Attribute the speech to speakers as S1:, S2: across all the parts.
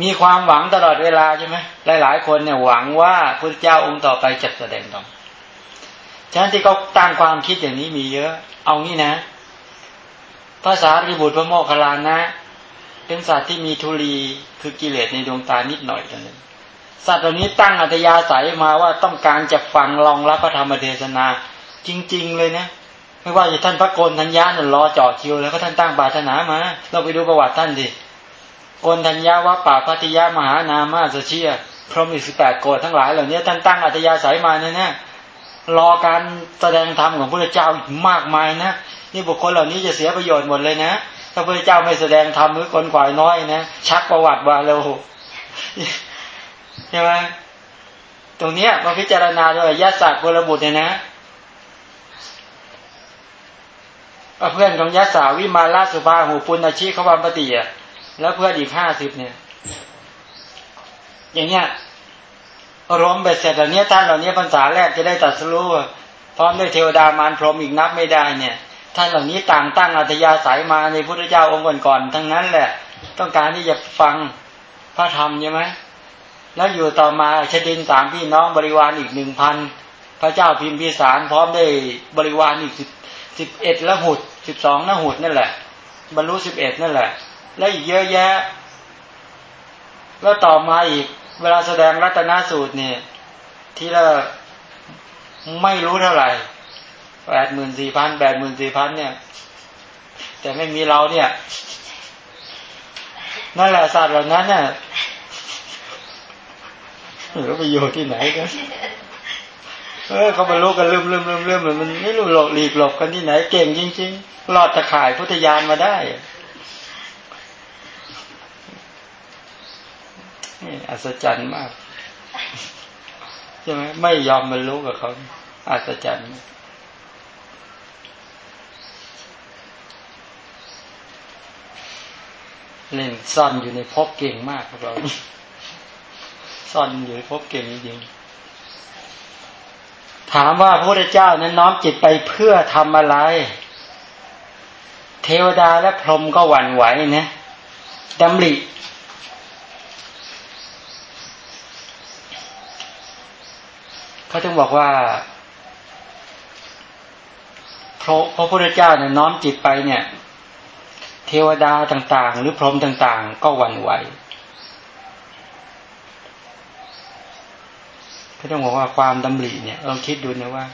S1: มีความหวังตลอดเวลาใช่ไหมหลาย ๆ คนเนี่ยหวังว่าพระเจ้าองค์ต่อไปจะแสดงธรรมฉะนั้นที่เขาตั้งความคิดอย่างนี้มีเยอะ เอางี้นะภาษาริบุตรพระโมคคัลลานะ เป็นสัตว์ที่มีทุลีคือกิเลสในดวงตานิดหน่อยเท่านั้นสัตว์ตัวนี้ตั้งอัตยาศัยมาว่าต้องการจะฟังรองรับพระธรรมเทศนา จริง ๆ เลยนะไม่ว่าจะท่านพระโกนทัญญาเนี่ยรอจ่อคิวแล้วก็ท่านตั้งบาธนามา เราไปดูประวัติท่านดิ โกนทัญญาว่าป่าพัทยามหานามาสเชียพรหมอีกสิบแปดโกดทั้งหลายเหล่านี้ท่านตั้งอัตยาศัยมาเนี่ยนะรอการแสดงธรรมของพระเจ้าอีกมากมายนะนี่บุคคลเหล่านี้จะเสียประโยชน์หมดเลยนะถ้าพระเจ้าไม่แสดงธรรมหรือคนขวายน้อยนะชักประวัติมาเราใช่ไหมตรงเนี้ยมาพิจารณาด้วยยาศักดิ์บุบุตรเนี่ยนะเพื่อนของยะสาวิมาลาสุภาหูปุณอาชีเขาบามปฏิอะ แล้วเพื่อนอีกห้าสิบเนี่ย อย่างเงี้ยรวมเบ็ดเสร็จเหล่านี้ท่านเหล่านี้ภาษาแรกจะได้ตัดสู้พร้อมด้วยเทวดามารพรหมอีกนับไม่ได้เนี่ย ท่านเหล่านี้ต่างตั้งอัธยาศัยมาในพุทธเจ้าองค์ก่อนๆทั้งนั้นแหละ ต้องการที่จะฟังพระธรรมใช่ไหมแล้วอยู่ต่อมาชดินสามพี่น้องบริวารอีกหนึ่งพันพระเจ้าพิมพิสารพร้อมด้วยบริวารอีกสิบสิบเอ็ดละหุดสิบสองละหุดนั่นแหละ บรรลุสิบเอ็ดนั่นแหละ แล้วอีกเยอะแยะ แล้วต่อมาอีก เวลาแสดงรัตนสูตรเนี่ย ที่เราไม่รู้เท่าไหร่แปดหมื่นสี่พันแปดหมื่นสี่พันเนี่ย แต่ไม่มีเราเนี่ย นั่นแหละศาสตร์เหล่านั้นน่ะหรือไปอยู่ที่ไหนกันเออเขาบรรลุกันลืมลืมลืมลืมมันไม่รู้หลบหลีกหลบกันที่ไหน เก่งจริงๆรอดตะข่ายพุทธยานมาได้ นี่อัศจรรย์มากใช่ไหมไม่ยอมบรรลุกับเขาอัศจรรย์เล่นซ่อนอยู่ในภพเก่งมากครับเราซ่อนอยู่ในภพเก่งจริงถามว่าพระพุทธเจ้านั้นน้อมจิตไปเพื่อทำอะไร เทวดาและพรหมก็หวั่นไหวนะดำริ เขาจึงบอกว่าพระพระพุทธเจ้าเนี่ยน้อมจิตไปเนี่ย เทวดาต่างๆ หรือพรหมต่างๆ ก็หวั่นไหวก็ต้องบอกว่าความดำริเนี่ยลองคิดดูนะว่า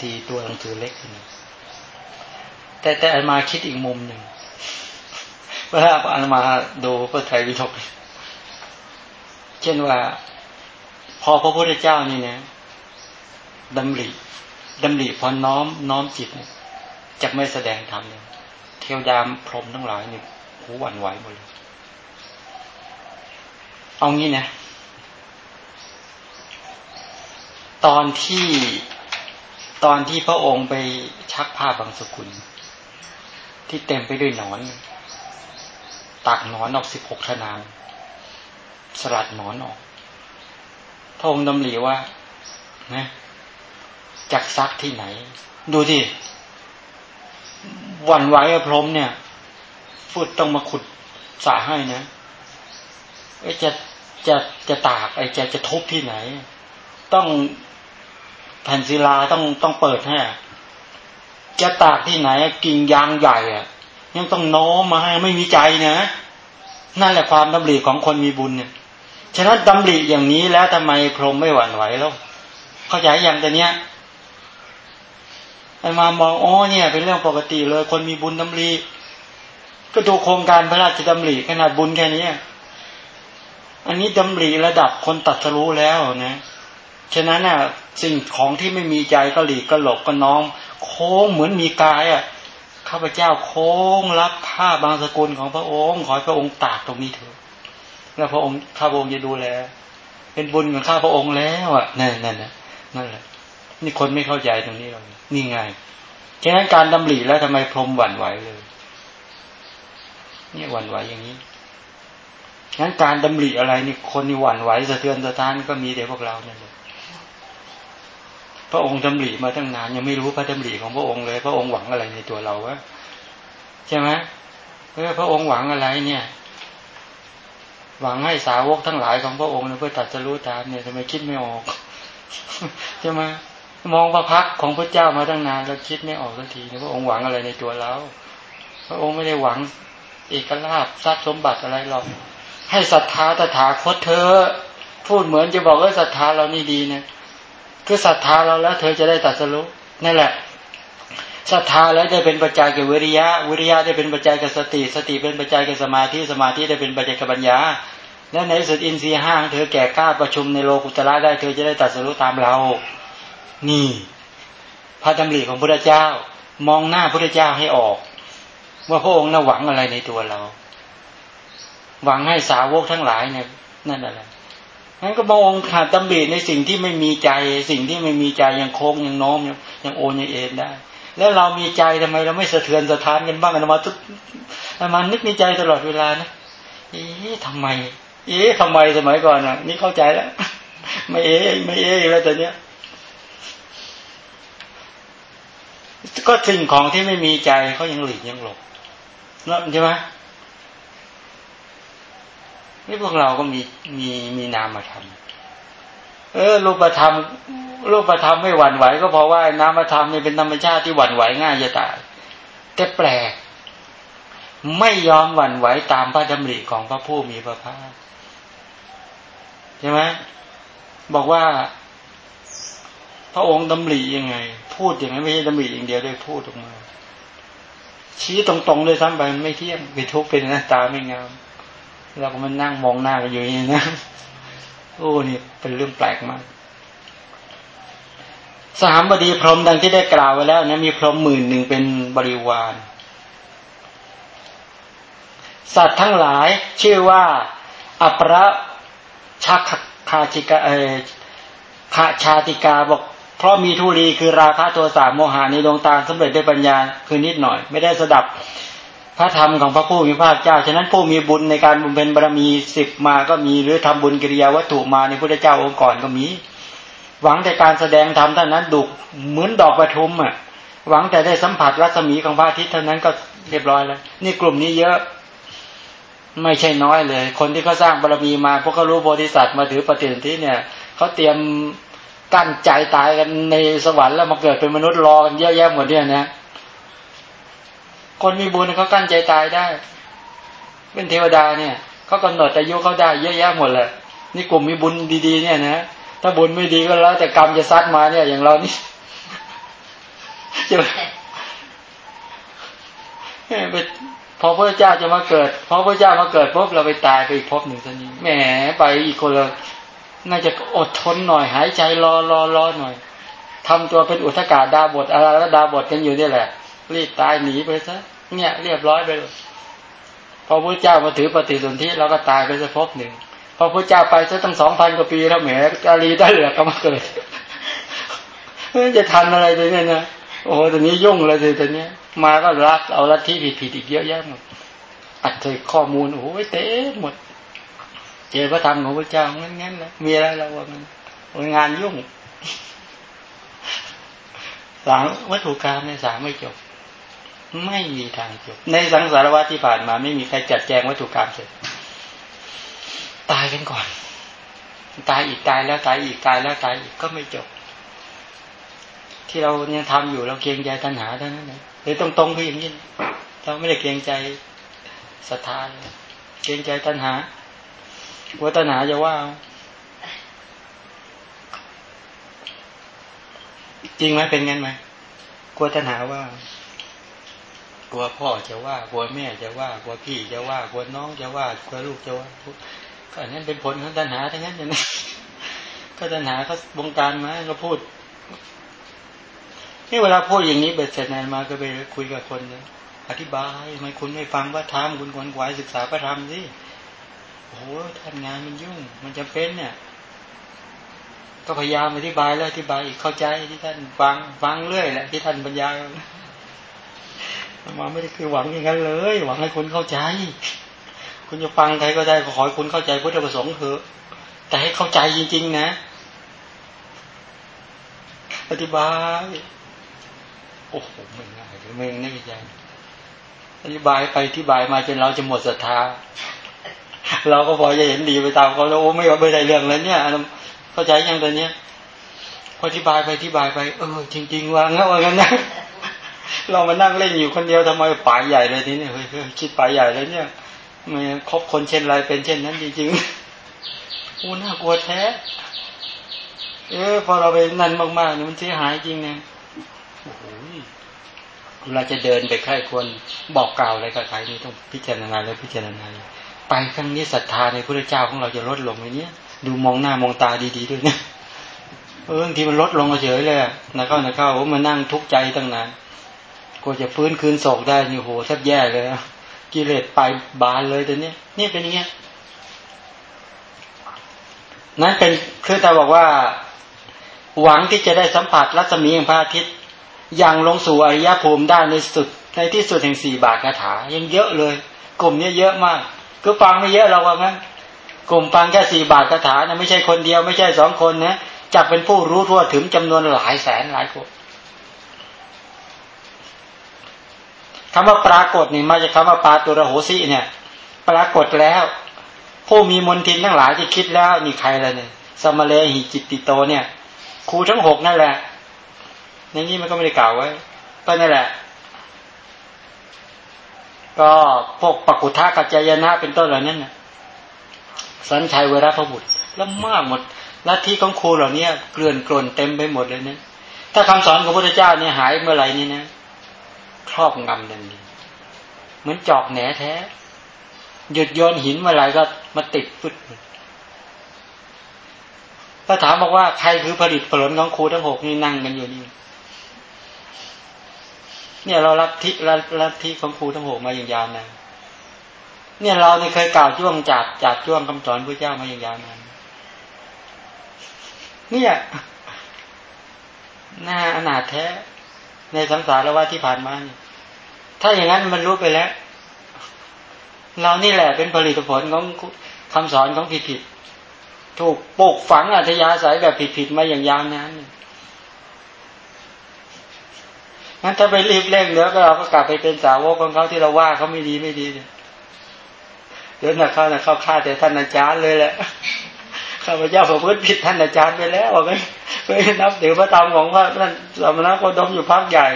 S1: ทีตัวหนังสือเล็กนะแต่แต่อันมาคิดอีกมุมหนึ่งเวลาอันมาดูพระไตรปิฎก เช่นว่า พอพระพุทธเจ้านี่เนะดำริดำริพอน้อมน้อมจิตจะไม่แสดงธรรมเนี่ยเทวดามพรมทั้งหลายเนี่ยหูหวั่นไหวหมดเลยเอางี้นะ ตอนที่ตอนที่พระองค์ไปชักผ้าบางสกุล ที่เต็มไปด้วยหนอน ตักหนอนออกสิบหกขนาน สลัดหนอนออกพระองค์ดำริว่านะจักซักที่ไหน ดูที่วันไหวพรมเนี่ยฟุดต้องมาขุดสาให้นะจะจะจะตากไอ้จะจะทุบที่ไหน ต้องแผ่นศิลาต้องต้องเปิดให้จะตากที่ไหนกิ่งยางใหญ่อะยังต้องโน้มมาให้ไม่มีใจนะนั่นแหละความดำริของคนมีบุญเนี่ย ฉะนั้นดำริอย่างนี้แล้วทำไมพรหมไม่หวั่นไหวแล้วเข้าใจอย่างแต่เนี้ยไอ้มามองอ๋อเนี่ย เป็นเรื่องปกติเลย คนมีบุญดำริก็ดูโครงการพระราชดำริขนาดบุญแค่นี้อันนี้ดำริระดับคนตัดสรู้แล้วนะฉะนั้นน่ะ สิ่งของที่ไม่มีใจก็หลีกก็หลบก็น้อม โค้งเหมือนมีกายอะข้าพเจ้าโค้งรับผ้าบางสกุลของพระองค์ ขอพระองค์ตากตรงนี้เถอะ แล้วพระองค์ข้าพระองค์จะดูแล เป็นบุญของข้าพระองค์แล้วอะนั่นนั่นนั่นแหละ นี่คนไม่เข้าใจตรงนี้เรานี่ไงฉะนั้นการดำริแล้วทำไมพรมหวั่นไหวเลยเนี่ยหวั่นไหวอย่างนี้งั้นการดำริอะไรนี่คนนี่หวั่นไหวสะเทือนสะท้านก็มีแต่พวกเราเนี่ยพระองค์ดำริมาตั้งนานยังไม่รู้พระดำริของพระองค์เลย พระองค์หวังอะไรในตัวเราวะใช่ไหมเออพระองค์หวังอะไรเนี่ย หวังให้สาวกทั้งหลายของพระองค์เพื่อตัดจะรู้ตามเนี่ยทำไมคิดไม่ออกใช่ไหมมองพระพักของพระเจ้ามาตั้งนานแล้วคิดไม่ออกสักทีพระองค์หวังอะไรในตัวเราพระองค์ไม่ได้หวัง เอกลาภทรัพย์สมบัติอะไรหรอกให้ศรัทธาตถาคตเธอ พูดเหมือนจะบอกว่าศรัทธาเรานี่ดีนะคือศรัทธาเราแล้ว เธอจะได้ตัดสรุนั่นแหละ ศรัทธาแล้วจะเป็นปัจจัยแก่วิริยะ วิริยะได้เป็นปัจจัยแก่สติ สติเป็นปัจจัยแก่สมาธิ สมาธิได้เป็นปัจจัยแก่ปัญญา และในสุดอินทรีย์ห้างเธอแก่กล้าประชุมในโลกุตระได้เธอจะได้ตัดสรุตามเรา นี่ พระดำริของพระเจ้า มองหน้าพระเจ้าให้ออก ว่าพระองค์น่ะหวังอะไรในตัวเรา หวังให้สาวกทั้งหลายเนี่ยนั่นอะไรนั้นก็มองขาดตำบีในสิ่งที่ไม่มีใจ สิ่งที่ไม่มีใจยังโค้งยังโน้มยังโอนยังเอ็นได้ แล้วเรามีใจทำไมเราไม่สะเทือนสะท้านกันบ้างกันมาทุกมานึกในใจตลอดเวลานะเอ๊ะทำไม เอ๊ะทำไมสมัยก่อนอะ นี่เข้าใจแล้วไม่เอ๊ะไม่เอ๊ะแล้วแต่เนี้ยก็สิ่งของที่ไม่มีใจเขายังหลีกยังหลบแล้วใช่ไหมนี่พวกเราก็มีมีมีนามธรรม เออรูปธรรมรูปธรรมไม่หวั่นไหว ก็เพราะว่านามธรรมนี่เป็นธรรมชาติที่หวั่นไหวง่ายจะตายแต่แปลก ไม่ยอมหวั่นไหวตามพระดำริของพระผู้มีพระภาคใช่ไหมบอกว่า พระองค์ดำริยังไง พูดอย่างนั้นไม่ใช่ดำริอย่างเดียวได้พูดออกมา ชี้ตรงๆเลยซ้ำไปมันไม่เที่ยงไปทุกข์เป็นหน้าตาไม่งามเราก็มันนั่งมองหน้ากันอยู่นี่นะ โอ้นี่เป็นเรื่องแปลกมากสามบดีพรหมดังที่ได้กล่าวไว้แล้วนะมีพรหมหมื่นหนึ่งเป็นบริวาร สัตว์ทั้งหลายชื่อว่าอปรชักคาจิกาเอขชาติกาบอกเพราะมีทุรีคือราคะตัวสามโมหาในดวงตาสำเร็จได้ปัญญาคือนิดหน่อย ไม่ได้สดับ พระธรรมของพระผู้มีพระเจ้า ฉะนั้นผู้มีบุญในการบุญเป็นบารมีสิบมาก็มี หรือทำบุญกิริยาวัตถุมาในพระเจ้าองค์ก่อนก็มี หวังแต่การแสดงธรรมเท่านั้นดุกเหมือนดอกประทุมอะ หวังแต่ได้สัมผัสรัศมีของพระอาทิตย์เท่านั้นก็เรียบร้อยแล้ว นี่กลุ่มนี้เยอะไม่ใช่น้อยเลย คนที่เขาสร้างบารมีมาพวกเขารู้โพธิสัตว์มาถือปฏิสนธิเนี่ยเขาเตรียมกั้นใจตายกันในสวรรค์แล้วมาเกิดเป็นมนุษย์รอกันเยอะแยะหมดเนี่ยนะ คนมีบุญเขากั้นใจตายได้ เป็นเทวดาเนี่ยเขากำหนดอายุเขาได้เยอะแยะหมดเลยนี่กลุ่มมีบุญดีๆ เนี่ยนะถ้าบุญไม่ดีก็แล้วแต่กรรมจะซัดมาเนี่ย อย่างเรานี่ใช่ไหมพอพระเจ้าจะมาเกิดพอพระเจ้ามาเกิดปุ๊บเราไปตายไปอีกภพหนึ่งทันนี้แหมไปอีกคนละน่าจะอดทนหน่อย หายใจรอรอรอหน่อยทำตัวเป็นอุทกาดาบทอะไรแล้วดาบทกันอยู่นี่แหละ รีบตายหนีไปซะเนี่ย เรียบร้อยไปเลยพอพระเจ้ามาถือปฏิสนธิเราก็ตายไปสักพบหนึ่งพอพระเจ้าไปซะตั้งสองพันกว่าปีแล้วแหมกาลีได้เหลือก็มาเกิดจะทันอะไรเลยเนี่ยนะโอ้ตอนนี้ยุ่งเลยเลยตอนนี้มาก็รักเอาลัทธิผิดๆอีกเยอะแยะหมดอัดเจข้อมูลโอ้ยเต็มหมดเจอพระธรรมของพระเจ้างั้นๆนะมีอะไรเราว่ามันงานยุ่ง สางวัตถุกรรมในสางไม่จบ ไม่มีทางจบในสังสารวัฏที่ผ่านมา ไม่มีใครจัดแจงวัตถุกรรมเสร็จตายกันก่อน ตายอีกตายแล้วตายอีกตายแล้วตายอีกก็ไม่จบ ที่เราเนี่ยทำอยู่เราเกรงใจตัณหาเท่านั้นเองเลยตรงๆคืออย่างนี้เราไม่ได้เกรงใจศรัทธาเลยเกรงใจตัณหาว่าตัณหาจะว่าจริงไหมเป็นงั้นไหมกลัวตัณหาว่า กลัวพ่อจะว่ากลัวแม่จะว่ากลัวพี่จะว่ากลัวน้องจะว่ากลัวลูกจะว่าก็อันนั้นเป็นผลของตัณหาทั้งนั้นอย่างนี้ก็ตัณหาเขาบงการมาก็พูดนี่เวลาพูดอย่างนี้เบ็ดเสร็จนานมาก็ไปคุยกับคนนะอธิบายทำไมคุณไม่ฟังว่าธรรมคุณควรควายศึกษาพระธรรมสิโอ้โหท่านงานมันยุ่ง มันจะเป็นเนี่ยก็พยายามอธิบายแล้วอธิบายอีกเข้าใจที่ท่านฟังฟังเรื่อยแหละที่ท่านบรรยาย มาไม่ได้คือหวังอย่างนั้นเลย หวังให้คุณเข้าใจ คุณจะฟังใครก็ได้ขอให้คุณเข้าใจพุทธประสงค์เถอะ แต่ให้เข้าใจจริง ๆ นะ อธิบาย โอ้โหไม่ง่ายเลยไม่ง่ายใจอธิบายไปที่บายมาจนเราจะหมดศรัทธา เราก็พอจะเห็นดีไปตามเขาแล้วโอ้ไม่ไม่ได้เรื่องแล้วเนี่ย เข้าใจยังตอนเนี้ยพออธิบายไปอธิบายไป เออ จริง ๆ ว่างั้นว่างั้นนะ เรามานั่งเล่นอยู่คนเดียวทำไมป่ายใหญ่เลยทีนี้เฮ้ยคิดป่ายใหญ่แล้วเนี่ยมันคบคนเช่นไรเป็นเช่นนั้นจริงๆโอ้น่ากลัวแท้ เออพอเราไปนั่นมากๆเนี่ยมันเสียหายจริงเนี่ยโอ้โหเราจะเดินไปใครควรบอกกล่าวอะไรกับใครนี่ต้องพิจารณาเลยพิจารณาไปครั้งนี้ศรัทธาในพระเจ้าของเราจะลดลงไหมเนี่ย ดูมองหน้ามองตาดีๆด้วยเนี่ยเออบางทีมันลดลงเฉยเลยนะเข้านะเข้าโอ้มานั่งทุกข์ใจตั้งนาน กว่าจะฟื้นคืนโศกได้นี่โหแทบแย่เลยกิเลสไปบานเลยแต่เนี้ยนี่เป็นอย่างเงี้ยนั้นเป็นคือต่บอกว่า หวังที่จะได้สัมผัสรัศมีแห่งพระอาทิตย์ย่างลงสู่อริยภูมิได้ในสุดในที่สุดแห่งสี่บาทคาถา ยังเยอะเลย กลุ่มนี้เยอะมากคือฟังไม่เยอะเราว่างั้นกลุ่มฟังแค่สี่บาทคาถานะไม่ใช่คนเดียวไม่ใช่สองคนนะจะเป็นผู้รู้ทั่วถึงจำนวนหลายแสนหลายคน คำว่าปรากฏนี่มาจากคำว่าปาตุระโหสิเนี่ย ปรากฏแล้ว ผู้มีมนทินทั้งหลายที่คิดแล้วนี่ใครละเนี่ยสมเลหิจิตติโตเนี่ยครูทั้งหกนั่นแหละในนี้มันก็ไม่ได้กล่าวไว้ก็นั่นแหละ ก็พวกปักุทากัจจยนะเป็นต้นเหล่านั้นนะสันชัยเวรพบุตรแล้วมากหมดลัทธิของครูเหล่านี้เกลื่อนกลนเต็มไปหมดเลยเนะถ้าคำสอนของพระพุทธเจ้าเนี่ยหายเมื่อไหร่นี่นะ ครอบงำดังนี้เหมือนจอกแหนแท้ หยุดโยนหินเมื่อไหร่ก็มาติดฟึดถ้าถามบอกว่าใครคือผลิตผลของครูทั้งหกนี่นั่งกันอยู่นี่เนี่ยเรารับทิรับรับที่ของครูทั้งหกมาอย่างยาวนานเนี่ยเราเนี่ยเคยกล่าวจ้วงจัดจัดจ้วงคำสอนพระเจ้ามาอย่างยาวนานเนี่ยหน้าอนาถแท้ ในสังสารวัฏที่ผ่านมาเนี่ย ถ้าอย่างนั้นมันรู้ไปแล้ว เรานี่แหละเป็นผลิตผลของคำสอนของผิดผิดถูกปลูกฝังอัธยาศัยแบบผิดผิดมาอย่างยาวนานงั้นถ้าไปรีบเร่งเนื้อก็เราก็กลับไปเป็นสาวกของเขาที่เราว่าเขาไม่ดีไม่ดีเดี๋ยวนะเขานะเข้าฆ่าแต่ท่านอาจารย์เลยแหละข้าพเจ้าประพฤติผิดท่านอาจารย์ไปแล้วไม่ไม่นับถือพระธรรมของพระท่านสมณโคดมอยู่พักใหญ่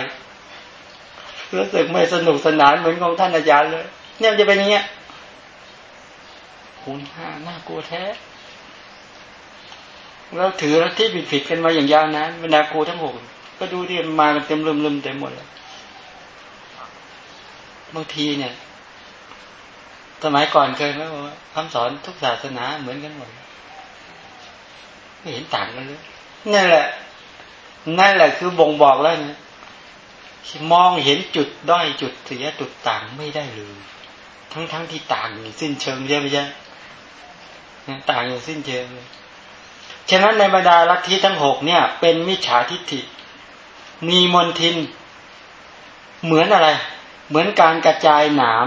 S1: รู้สึกไม่สนุกสนานเหมือนของท่านอาจารย์เลย เนี่ยจะเป็นอย่างเงี้ยคุณห้าน่ากลัวแท้เราถือที่ผิดผิดกันมาอย่างยาวนานบรรดาครูทั้งหกก็ดูที่มากันเต็มลืมๆเต็มหมดแล้วบางทีเนี่ย สมัยก่อนเคยไหมว่าคำสอนทุกศาสนาเหมือนกันหมดไม่เห็นต่างกันเลยนั่นแหละ นั่นแหละคือบ่งบอกแล้วนะ มองเห็นจุดด้อยจุดเสียจุดต่างไม่ได้เลย ทั้งทั้งที่ต่างอยู่สิ้นเชิงใช่ไหมใช่ต่างอยู่สิ้นเชิงเลยฉะนั้นในบรรดาลัทธิทั้งหกเนี่ย เป็นมิจฉาทิฏฐิ มีมนทิน เหมือนอะไร เหมือนการกระจายหนาม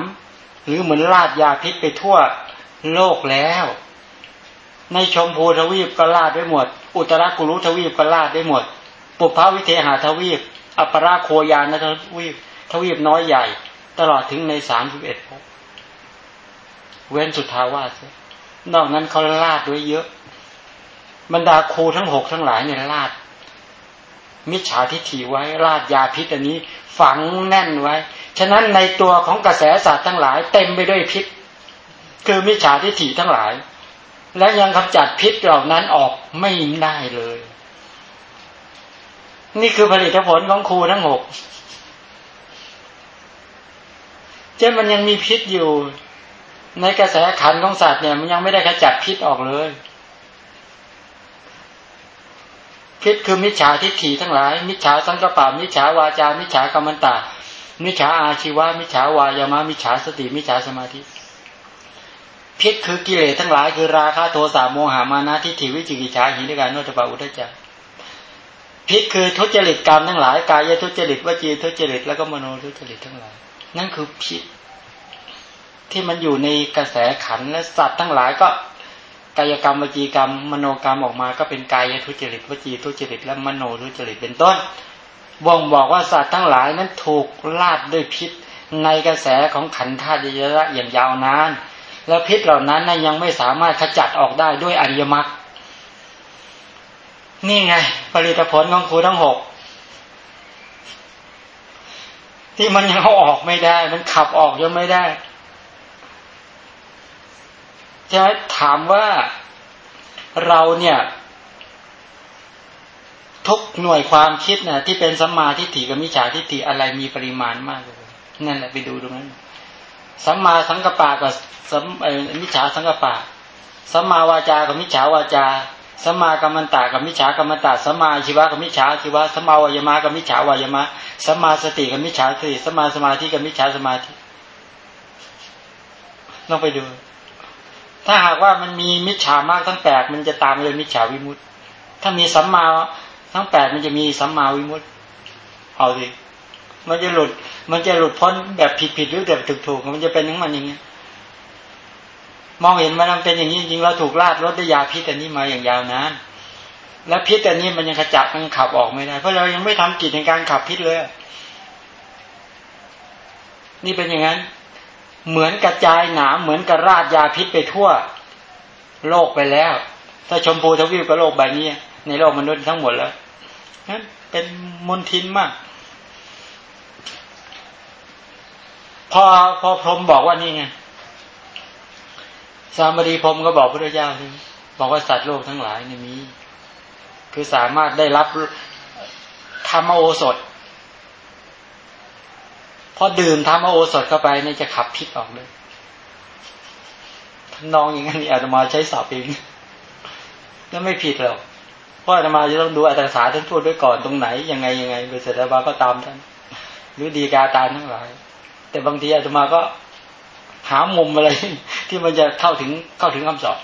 S1: หรือเหมือนลาดยาพิษไปทั่วโลกแล้ว ในชมพูทวีปก็ลาดได้หมด อุตรากุรุทวีปก็ลาดได้หมด ปุพพวิเทหาทวีป อัปราโคยานนะทวีปทวีปน้อยใหญ่ ตลอดถึงในสามสิบเอ็ดภพเว้นสุทาวาสนอกนั้นเขาลาดด้วยเยอะ บรรดาครูทั้งหกทั้งหลายเนี่ยลาด มิจฉาทิฏฐิไว้ลาดยาพิษอันนี้ฝังแน่นไว้ ฉะนั้นในตัวของกระแสศาสตร์ทั้งหลาย เต็มไปด้วยพิษ คือมิจฉาทิฏฐิทั้งหลาย และยังกำจัดพิษเหล่านั้นออกไม่ได้เลย นี่คือผลิตผลของครูทั้งหกเจ้มันยังมีพิษอยู่ ในกระแสขันของสัตว์เนี่ย มันยังไม่ได้ขจัดพิษออกเลย พิษคือมิจฉาทิฏฐิทั้งหลาย มิจฉาสังกปะมิจฉาวาจา มิจฉากรรมตามิจฉาอาชีวะ มิจฉาวายามะ มิจฉาสติ มิจฉาสมาธิ พิษคือกิเลสทั้งหลาย คือราคะโทสะโมหามานะทิฏฐิวิจิกิจฉาหินิการโนตปาอุทจาร พิษคือทุจริตกรรมทั้งหลาย กายทุจริตวจีทุจริตแล้วก็มโนทุจริตทั้งหลาย นั่นคือพิษที่มันอยู่ในกระแสขันและสัตว์ทั้งหลายก็กายกรรมวจีกรรม มโนกรรมออกมาก็เป็นกายทุจริตวจีทุจริตและมโนทุจริตเป็นต้นบ่งบอกว่าสัตว์ทั้งหลายนั้นถูกลาดด้วยพิษในกระแสของขันธาตุเยอะอย่างยาวนาน แล้วพิษเหล่านั้นนะยังไม่สามารถขจัดออกได้ด้วยอริยมรรค นี่ไง ผลิตผลของครูทั้งหกที่มันยังเอาออกไม่ได้ มันขับออกยังไม่ได้จะถามว่าเราเนี่ย ทุกหน่วยความคิดนะที่เป็นสัมมาทิฏฐิกับมิจฉาทิฏฐิอะไรมีปริมาณมากเลยนั่นแหละไปดูตรงนั้นสัมมาสังกปะกับสัมมิจฉาสังกปะสัมมาวาจากับมิจฉาวาจา สัมมากรรมตากับมิจฉากรรมตาสัมมาชีวะกับมิจฉาชีวะสัมมาวายมะกับมิจฉาวายมะสัมมาสติกับมิจฉาสติสัมมาสมาธิกับมิจฉาสมาธิต้องไปดู ถ้าหากว่ามันมีมิจฉามากทั้งแปดมันจะตามเลยมิจฉาวิมุตถ้ามีสัมมาทั้งแปดมันจะมีสัมมาวิมุตเอาสิมันจะหลุด มันจะหลุดพ้นแบบผิดผิดหรือแบบถูกถูกมันจะเป็นอย่างมันอย่างนี้ มองเห็นมันเป็นอย่างนี้จริงเราถูกลาดรถด้วยยาพิษอันนี้มาอย่างยาวนานแล้วพิษอันนี้มันยังขจัดมันขับออกไม่ได้ เพราะเรายังไม่ทำกิจในการขับพิษเลย นี่เป็นอย่างนั้น เหมือนกระจายหนามเหมือนกระราดยาพิษไปทั่ว โลกไปแล้ว ถ้าชมพูทวีปก็โลกใบนี้ในโลกมนุษย์ทั้งหมดแล้วนั้นเป็นมลทินมาก พอพอพรมบอกว่านี่ไง สามบดีพรมก็บอกพระเจ้าบอกว่าสัตว์โลกทั้งหลายนี่มี คือสามารถได้รับธรรมโอสถพอดื่มธรรมโอสถเข้าไปนี่จะขับพิษออกเลยทนองอย่างนี้อาตมาใช้สอบเองแล้วไม่ผิดหรอกเพราะอาตมาจะต้องดูอัตถาท่านพูดด้วยก่อนตรงไหนยังไงยังไงโดยเสด็จบาก็ตามท่านหรือดีกาตามทั้งหลาย แต่บางทีอาตมาก็ หามุมอะไรที่มันจะเข้าถึงเข้าถึงคำสอน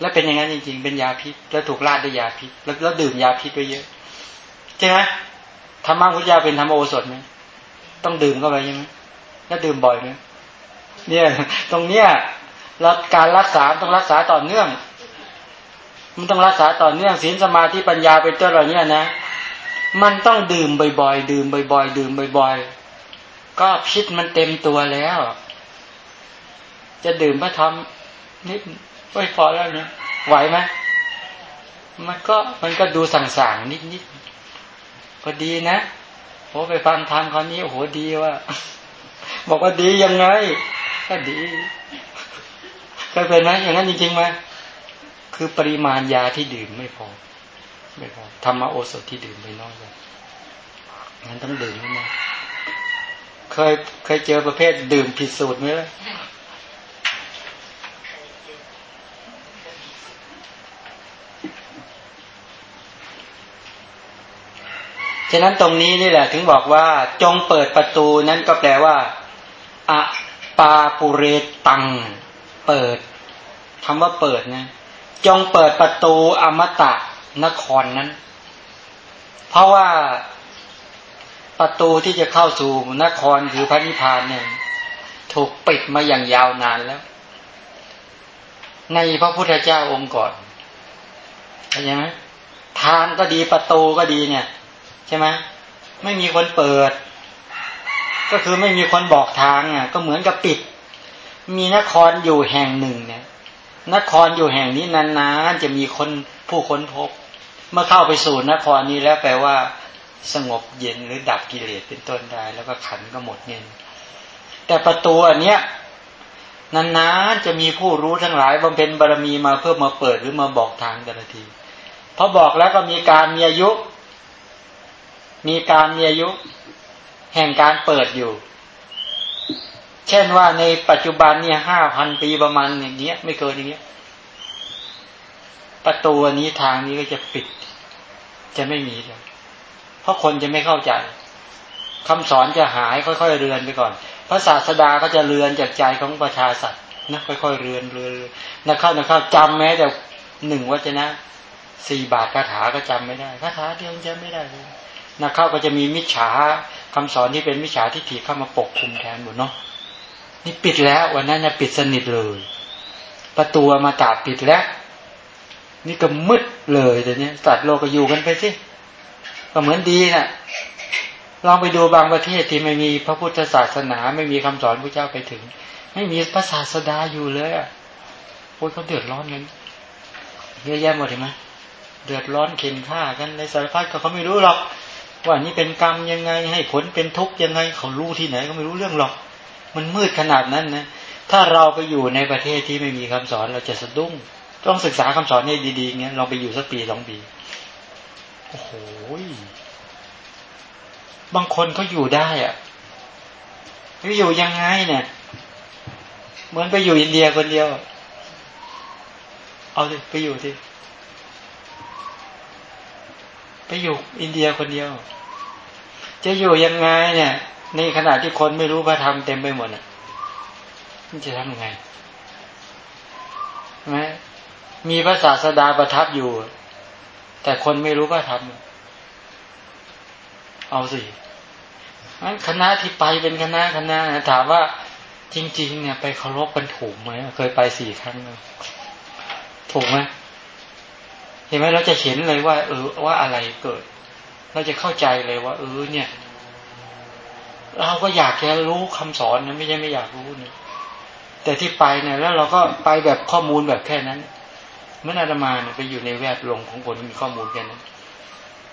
S1: และเป็นอย่างนั้นจริงๆ เป็นยาพิษ แล้วถูกลาดด้วยยาพิษ แล้วแล้วดื่มยาพิษไปเยอะใช่ไหมธรรมะพุทธเจ้าเป็นธรรมโอสถไหมต้องดื่มเข้าไปใช่ไหมแล้วดื่มบ่อยไหมเนี่ย ตรงเนี้ยแล้วการรักษาต้องรักษาต่อเนื่อง มันต้องรักษาต่อเนื่องศีลสมาธิปัญญาเป็นตัวเหล่านี้นะ มันต้องดื่มบ่อยๆ ดื่มบ่อย ๆ ดื่มบ่อย ๆ ก็พิษมันเต็มตัวแล้ว จะดื่มพระธรรมนิดไม่พอแล้วเนี่ยไหวไหมมันก็มันก็ดูสั่งๆนิดนิดก็ดีนะโอ้ไปฟังธรรมคราวนี้โอ้โหดีว่า บอกว่าดียังไง ก็ดีเคยเป็นไหมอย่างนั้นจริงๆไหมคือปริมาณยาที่ดื่มไม่พอ ไม่พอธรรมโอสถที่ดื่มไปน้อยเลยงั้นต้องดื่มมากเคยเคยเจอประเภทดื่มผิดสูตรไหมล่ะ ฉะนั้นตรงนี้นี่แหละถึงบอกว่า จงเปิดประตูนั้นก็แปลว่าอะปาปุเรตัง เปิดคำว่าเปิดนะจงเปิดประตูอมตะนครนั้น เพราะว่าประตูที่จะเข้าสู่นครคือพระนิพพานเนี่ย ถูกปิดมาอย่างยาวนานแล้ว ในพระพุทธเจ้าองค์ก่อนเข้าใจไหมทางก็ดีประตูก็ดีเนี่ย ใช่ไหมไม่มีคนเปิด ก็คือไม่มีคนบอกทางอะ ก็เหมือนกับปิด มีนครอยู่แห่งหนึ่งเนี่ย นครอยู่แห่งนี้นานๆจะมีคนผู้ค้นพบ เมื่อเข้าไปสู่นครนี้แล้วแปลว่า สงบเย็นหรือดับกิเลสเป็นต้นได้แล้วก็ขันก็หมดเงินแต่ประตูอันเนี้ยนานๆจะมีผู้รู้ทั้งหลายบำเพ็ญบารมีมาเพื่อมาเปิดหรือมาบอกทางแต่ละทีพอบอกแล้วก็มีการมีอายุ มีการมีอายุแห่งการเปิดอยู่ เช่นว่าในปัจจุบันเนี่ยห้าพันปีประมาณอย่างเงี้ย ไม่เกินอย่างเงี้ย ประตูนี้ทางนี้ก็จะปิด จะไม่มีเลยเพราะคนจะไม่เข้าใจคำสอนจะหายค่อยๆเรือนไปก่อนพระศาสดาก็จะเรือนจากใจของประชาสัตว์นะค่อยๆเรือนเรือนนะเข้านะเข้าจำแม้แต่หนึ่งวัจนะสี่บาทคาถาก็จำไม่ได้คาถาเดียวจำไม่ได้เลย นะเข้าก็จะมีมิจฉาคำสอนที่เป็นมิจฉาทิฏฐิเข้ามาปกคุมแทนหมดเนาะนี่ปิดแล้ววันนั้นจะปิดสนิทเลย ประตูมาตาปิดแล้ว นี่ก็มืดเลยแต่เนี้ยสัตว์โลกก็อยู่กันไปสิก็เหมือนดีนะ่ะลองไปดูบางประเทศที่ไม่มีพระพุทธศาสนา ไม่มีคำสอนพระเจ้าไปถึง ไม่มีพระศาสดาอยู่เลยอะโอ้ยเขาเดือดร้อนกันเยอะแยะหมดเห็นไหมเดือดร้อนเข็นฆ่ากันในสารพัดก็เขาไม่รู้หรอก ว่านี่เป็นกรรมยังไง ให้ผลเป็นทุกข์ยังไงเขารู้ที่ไหนก็ไม่รู้เรื่องหรอก มันมืดขนาดนั้นนะถ้าเราไปอยู่ในประเทศที่ไม่มีคำสอนเราจะสะดุ้ง ต้องศึกษาคำสอนให้ดีๆเงี้ยลองไปอยู่สักปีสองปีโอ้โหบางคนเขาอยู่ได้อะไปอยู่ยังไงเนี่ยเหมือนไปอยู่อินเดียคนเดียว เอาสิไปอยู่สิ ไปอยู่อินเดียคนเดียว จะอยู่ยังไงเนี่ยในขณะที่คนไม่รู้พระธรรมเต็มไปหมดเนี่ยมันจะทำยังไงไหมมีพระศาสดาประทับอยู่ แต่คนไม่รู้พระธรรมเอาสินั้นคณะที่ไปเป็นคณะคณะถามว่าจริง ๆ เนี่ย ไปเคารพกันถูกไหมเคยไปสี่ครั้งถูกไหม เห็นไหมเราจะเห็นเลยว่า เออว่าอะไรเกิด เราจะเข้าใจเลยว่า เออเนี่ย เราก็อยากแค่รู้คำสอนนะไม่ใช่ไม่อยากรู้เนี่ยแต่ที่ไปเนี่ยแล้วเราก็ไปแบบข้อมูลแบบแค่นั้นเมื่ออาตมาเนี่ยไปอยู่ในแวดวงของคนมีข้อมูลแค่นั้น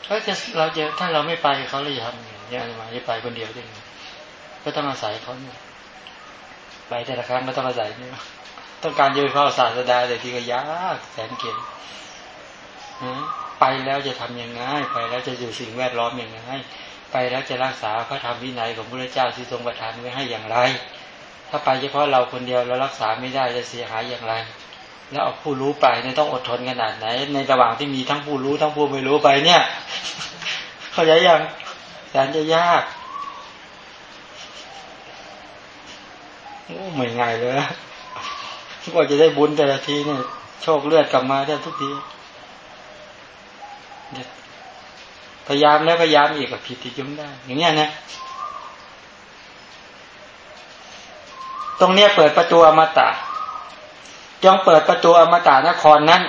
S1: ก็จะเราจะถ้าเราไม่ไปเขาเลยทำอย่างอาตมาจะไปคนเดียวได้ไงก็ต้องอาศัยเขาเนี่ยไปแต่ละครั้งก็ต้องอาศัยเนี่ยต้องการจะไปเข้าศาสดาแต่ที่ก็ยากแสนเกียร ไปแล้วจะทํำยังไง ไปแล้วจะอยู่สิ่งแวดล้อมอย่างไรไปแล้วจะรักษาพระธรรมวินัยของพระเจ้าที่ทรงประทานไว้ให้อย่างไร ถ้าไปเฉพาะเราคนเดียวแล้วรักษาไม่ได้จะเสียหายอย่างไร แล้วเอาผู้รู้ไปเนี่ยต้องอดทนขนาดไหน ในระหว่างที่มีทั้งผู้รู้ทั้งผู้ไม่รู้ไปเนี่ย เขาใจยังแสนจะยากโอ้ไม่ง่ายเลยกว่าจะได้บุญแต่ละทีเนี่ยโชคเลือดกลับมาได้ทุกที พยายามแล้วพยายามอีกกับผิดที่ยุ่งได้ อย่างเงี้ยนะตรงเนี้ยเปิดประตูอมตะจงเปิดประตูอมตะนครนั้น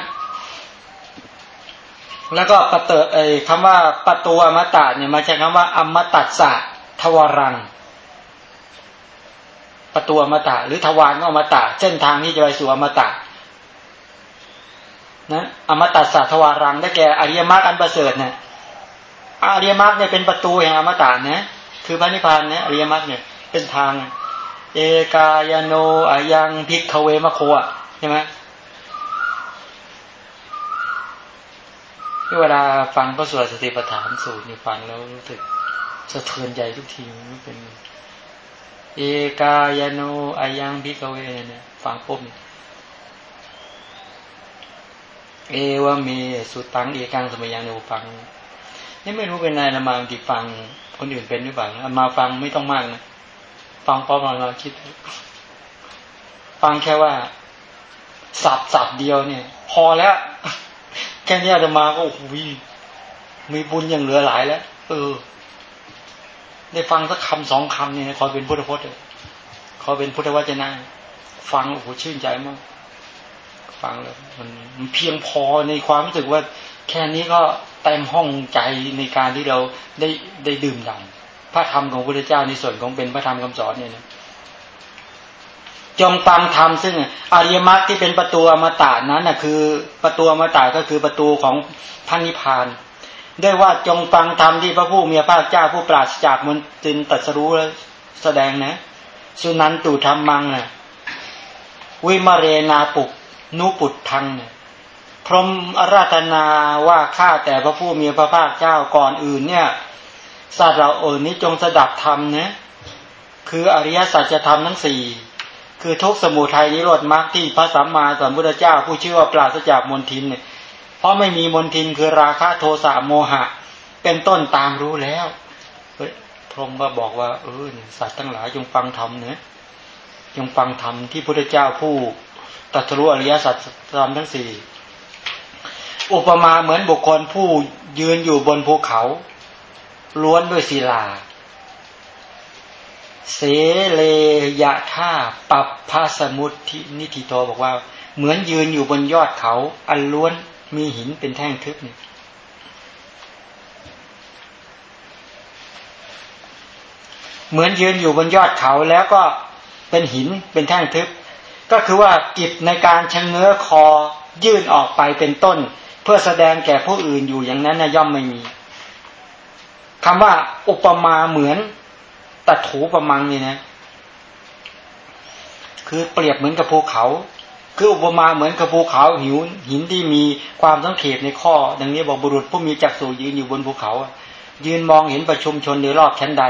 S1: แล้วก็ประเตไอ้คำว่าประตูอมตะเนี่ยมาจากคำว่าอมตัสสะทวรัง ประตูอมตะหรือทวารอมตะเส้นทางที่จะไปสู่อมตะนะอมตัสสะทวารังได้แก่อริยมรรคอันประเสริฐเนี่ย อริยมรรคเนี่ยเป็นประตูแห่งอมตะนะคือพระนิพพานเนี่ยอริยมรรคเนี่ยเป็นทาง เอกายโนอะยัง ภิกขะเวมัคโคอะใช่ไหมที่เวลาฟังพระสวดสติปัฏฐานสูตรนี่ฟังแล้วรู้สึกสะเทือนใจทุกทีมันเป็น เอกายโนอะยัง ภิกขะเวเนี่ยฟังปุ๊บเอวัมเม สุตังเอกัง สะมะยังในฟัง นี่ไม่รู้เป็นไงนะมาบางทีฟังคนอื่นเป็นหรือเปล่ามาฟังไม่ต้องมากนะฟังพอมาเราคิด ฟังแค่ว่าสับสับเดียวเนี่ย พอแล้ว แค่นี้จะมาก็โอ้โหมีบุญอย่างเหลือหลายแล้ว เออ ได้ฟังสักคำสองคำเนี่ยขอเป็นพุทธพจน์ขอเป็นพุทธวจนะฟังโอ้โหชื่นใจมากฟังแล้วมันเพียงพอในความรู้สึกว่า แค่นี้ก็เต็มห้องใจในการที่เราได้ได้ดื่มด่ำพระธรรมของพระเจ้าในส่วนของเป็นพระธรรมคำสอนเนี่ยนะจงฟังธรรมซึ่งอริยมรรคที่เป็นประตูอมตะนั้นนะคือประตูอมตะก็คือประตูของพันนิพาน ด้วยว่าจงฟังธรรมที่พระผู้มีพระเจ้าผู้ปราศจากมนตินตัสรู้แล้วแสดงนะ สุนันตุธรรมังนะวิมาเรนาปุกนุปุตทังเนี่ย พรหมอราธนาว่าข้าแต่พระผู้มีพระภาคเจ้าก่อนอื่นเนี่ยสัตว์เราเออนี้จงสดับธรรมนะคืออริยสัจธรรมทั้งสี่คือทุกสมุทัยนิโรธมรรคที่พระสัมมาสัมพุทธเจ้า ผู้ชื่อว่าปราศจากมนทินเนี่ยเพราะไม่มีมนทินคือราคะโทสะโมหะ เป็นต้นตามรู้แล้วพรหมก็บอกว่าเออสัตว์ทั้งหลายจงฟังธรรมเนะจงฟังธรรมที่พุทธเจ้าผู้ตัทรู้อริยสัจธรรมทั้งสี่ อุปมาเหมือนบุคคลผู้ยืนอยู่บนภูเขา ล้วนด้วยศิลา เสเลยะท่าปับพาสมุทินิธิโตบอกว่า เหมือนยืนอยู่บนยอดเขา อันล้วนมีหินเป็นแท่งทึบนี่เหมือนยืนอยู่บนยอดเขาแล้วก็เป็นหินเป็นแท่งทึบ ก็คือว่ากิจในการชะเง้อคอยื่นออกไปเป็นต้น พื่อแสดงแก่ผู้อื่นอยู่อย่างนั้นนะย่อมไม่มีคำว่า อุปมาเหมือนตัดถูประมังนี่นะ คือเปรียบเหมือนกับภูเขา คืออุปมาเหมือนกับภูเขาหิวหินที่มีความสังเขตในข้อ ดังนี้บอกบุรุษผู้มีจักษุยืนอยู่บนภูเขา ยืนมองเห็นประชุมชนโดยรอบชั้นใด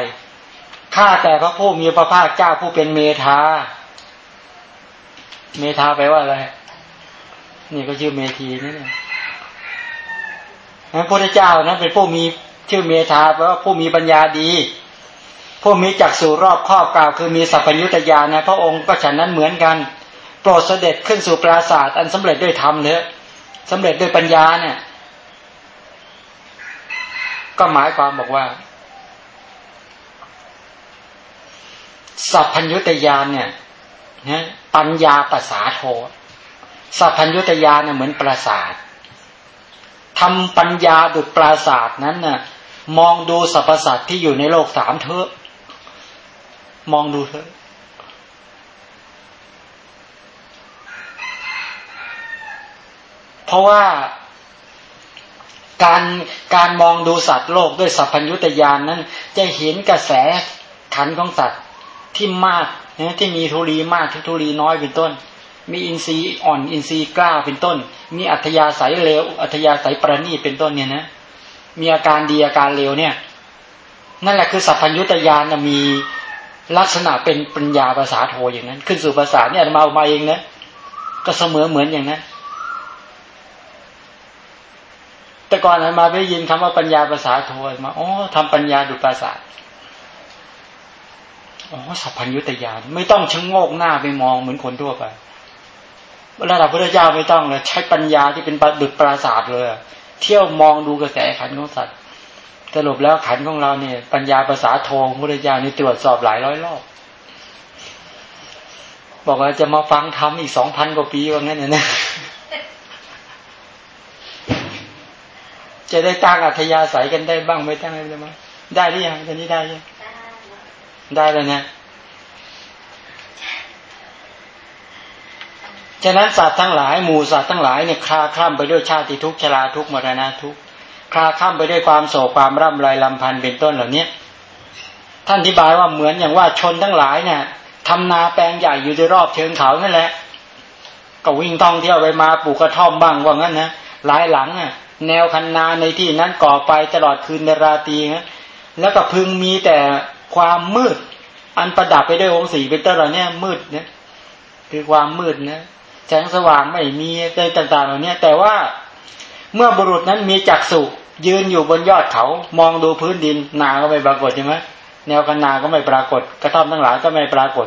S1: ข้าแต่พระผู้มีพระภาคเจ้าผู้เป็นเมธา เมธาแปลว่าอะไร นี่ก็ชื่อเมธีนี่เนี่ย พระพุทธเจ้านะเป็นผู้มีชื่อเมธาแปลว่าผู้มีปัญญาดี ผู้มีจักสู่รอบครอบกล่าว คือมีสัพพยุตยาณนะพระองค์ก็ฉันนั้นเหมือนกัน โปรดเสด็จขึ้นสู่ปราศาสตร์อันสำเร็จด้วยธรรมเถอสำเร็จด้วยปัญญาเนี่ย ก็หมายความบอกว่าสัพพัญญุตยานเนี่ยนะปัญญาภาษาโทสัพพัญญุตยานเนี่ยเหมือนปราสาท ทำปัญญาดุจปราศาสาทนั้นน่ะ มองดูสรรพสัตว์ที่อยู่ในโลกสามเถอะ มองดูเถอะเพราะว่าการการมองดูสัตว์โลกด้วยสัพพัญญุตยานนั้น จะเห็นกระแสขันของสัตว์ที่มากนะที่มีทุลีมากที่ทุลีน้อยเป็นต้น มีอินทรีย์อ่อนอินทรีย์กล้าเป็นต้น มีอัธยาศัยเลวอัธยาศัยประณีตเป็นต้นเนี่ยนะมีอาการดีอาการเลวเนี่ย นั่นแหละคือสัพพัญญุตยานมีลักษณะเป็นปัญญาภาษาโทอย่างนั้น ขึ้นสู่ภาษาเนี่ยมาเอามาเองนะก็เสมอเหมือนอย่างนั้น แต่ก่อนมาไปยินคำว่าปัญญาภาษาโทมาอ๋อทำปัญญาดุภาษาอ๋อสัพพัญญุตยานไม่ต้องชะงโงกหน้าไปมองเหมือนคนทั่วไป ระดับพระเจ้าไม่ต้องเลยใช้ปัญญาที่เป็นดุจปราศาสตร์เลย เที่ยวมองดูกระแสขันของสัตว์สรุปแล้วขันของเราเนี่ย ปัญญาภาษาโทพระเจ้านี่ตรวจสอบหลายร้อยรอบบอกว่าจะมาฟังทำอีกสองพันกว่าปีว่างั้นนะจะได้ตั้งอัธยาศัยกันได้บ้างไม่ตั้งได้ไหมได้หรือยังตอนนี้ได้ยังได้เลยนะ ฉะนั้นสัตว์ทั้งหลายหมู่สัตว์ทั้งหลายเนี่ยคลาคล่ำไปด้วยชาติทุกชราทุกมรณะทุกคลาคล่ำไปด้วยความโศกความร่ำไรลำพันธ์เป็นต้นเหล่านี้ท่านอธิบายว่าเหมือนอย่างว่าชนทั้งหลายเนี่ยทำนาแปลงใหญ่อยู่ในรอบเชิงเขานั่นแหละ ก็วิ่งท่องเที่ยวไปมาปลูกกระท่อมบ้างว่างั้นนะหลายหลังอะ แนวคันนาในที่นั้นก่อไปตลอดคืนในราตรีนะแล้วก็พึงมีแต่ความมืด อันประดับไปด้วยองค์สีเป็นต้นเหล่านี้มืดเนี่ยคือความมืดนะ แสงสว่างไม่มีอะไรต่าง ๆ เหล่านี้แต่ว่าเมื่อบุรุษนั้นมีจักษุยืนอยู่บนยอดเขา มองดูพื้นดินนาก็ไม่ปรากฏใช่ไหมแนวกันนาก็ไม่ปรากฏ กระท่อมทั้งหลายก็ไม่ปรากฏ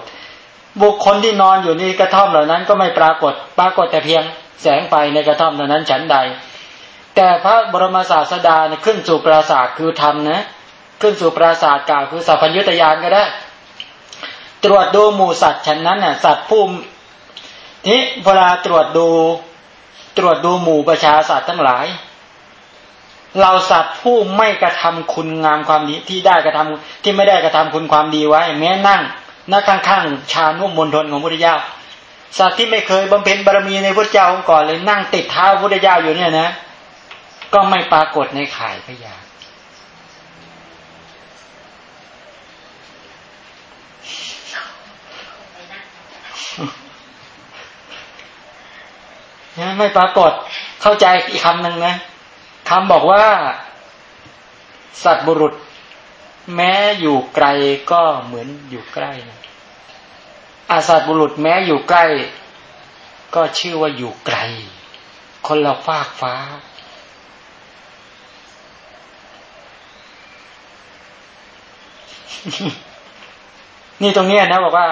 S1: บุคคลที่นอนอยู่ในกระท่อมเหล่านั้นก็ไม่ปรากฏ ปรากฏแต่เพียงแสงไฟในกระท่อมเหล่านั้นฉันใด แต่พระบรมศาสดาขึ้นสู่ปราสาทคือธรรมนะขึ้นสู่ปราสาทกล่าวคือสัพพัญญุตยานก็ได้ ตรวจดูหมู่สัตว์ฉันนั้นน่ะสัตว์ผู้ นี้เวลาตรวจดูตรวจดูหมู่ประชาสัตว์ทั้งหลาย เราสัตว์ผู้ไม่กระทำคุณงามความดีที่ได้กระทำที่ไม่ได้กระทำคุณความดีไว้ แม้นั่งนั่งข้างๆชานุ่มมนทนของพระพุทธเจ้าสัตว์ที่ไม่เคยบำเพ็ญบารมีในพระเจ้าองก่อนเลยนั่งติดเท้าพระพุทธเจ้าอยู่เนี่ยนะ ก็ไม่ปรากฏในข่ายพยา ไม่ปรากฏเข้าใจอีกคำหนึ่งนะคำบอกว่า สัตว์บุรุษ แม้อยู่ไกลก็เหมือนอยู่ใกล้นะอาสัตว์บุรุษแม้อยู่ใกล้ ก็ชื่อว่าอยู่ไกล คนเราฟากฟ้านี่ตรงนี้นะบอกว่า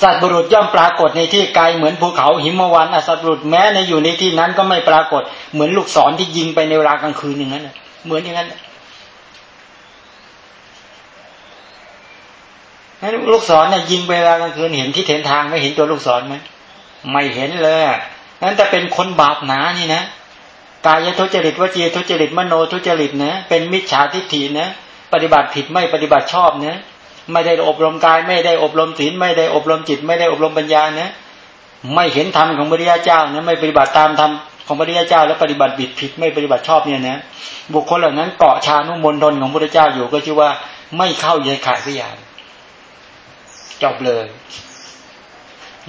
S1: สัตว์บุรุษย่อมปรากฏในที่ไกลเหมือนภูเขาหิมวันอสัตว์บุรุษแม้ในอยู่ในที่นั้นก็ไม่ปรากฏเหมือนลูกศรที่ยิงไปในเวลากลางคืนอย่างนั้นเหมือนอย่างนั้นนั้นลูกศรเนี่ยยิงไปเวลากลางคืนเห็นที่เห็นทางไม่เห็นตัวลูกศรไหมไม่เห็นเลยนั้นแต่เป็นคนบาปหนานี่นะกายทุจริตวจีทุจริตมโนทุจริตนะเป็นมิจฉาทิฏฐินะปฏิบัติผิดไม่ปฏิบัติชอบนะ ไม่ได้อบรมกาย ไม่ได้อบรมศีลไม่ได้อบรมจิต ไม่ได้อบรมปัญญานะไม่เห็นธรรมของพระริยาเจ้านะไม่ปฏิบัติตามธรรมของพระริยาเจ้า แล้วปฏิบัติบิดผิดไม่ปฏิบัติชอบเนี่ยนะบุคคลเหล่านั้นเกาะชานุมนทนของพระเจ้าอยู่ก็ชื่อว่าไม่เข้าเยข่ายพยานจบเลย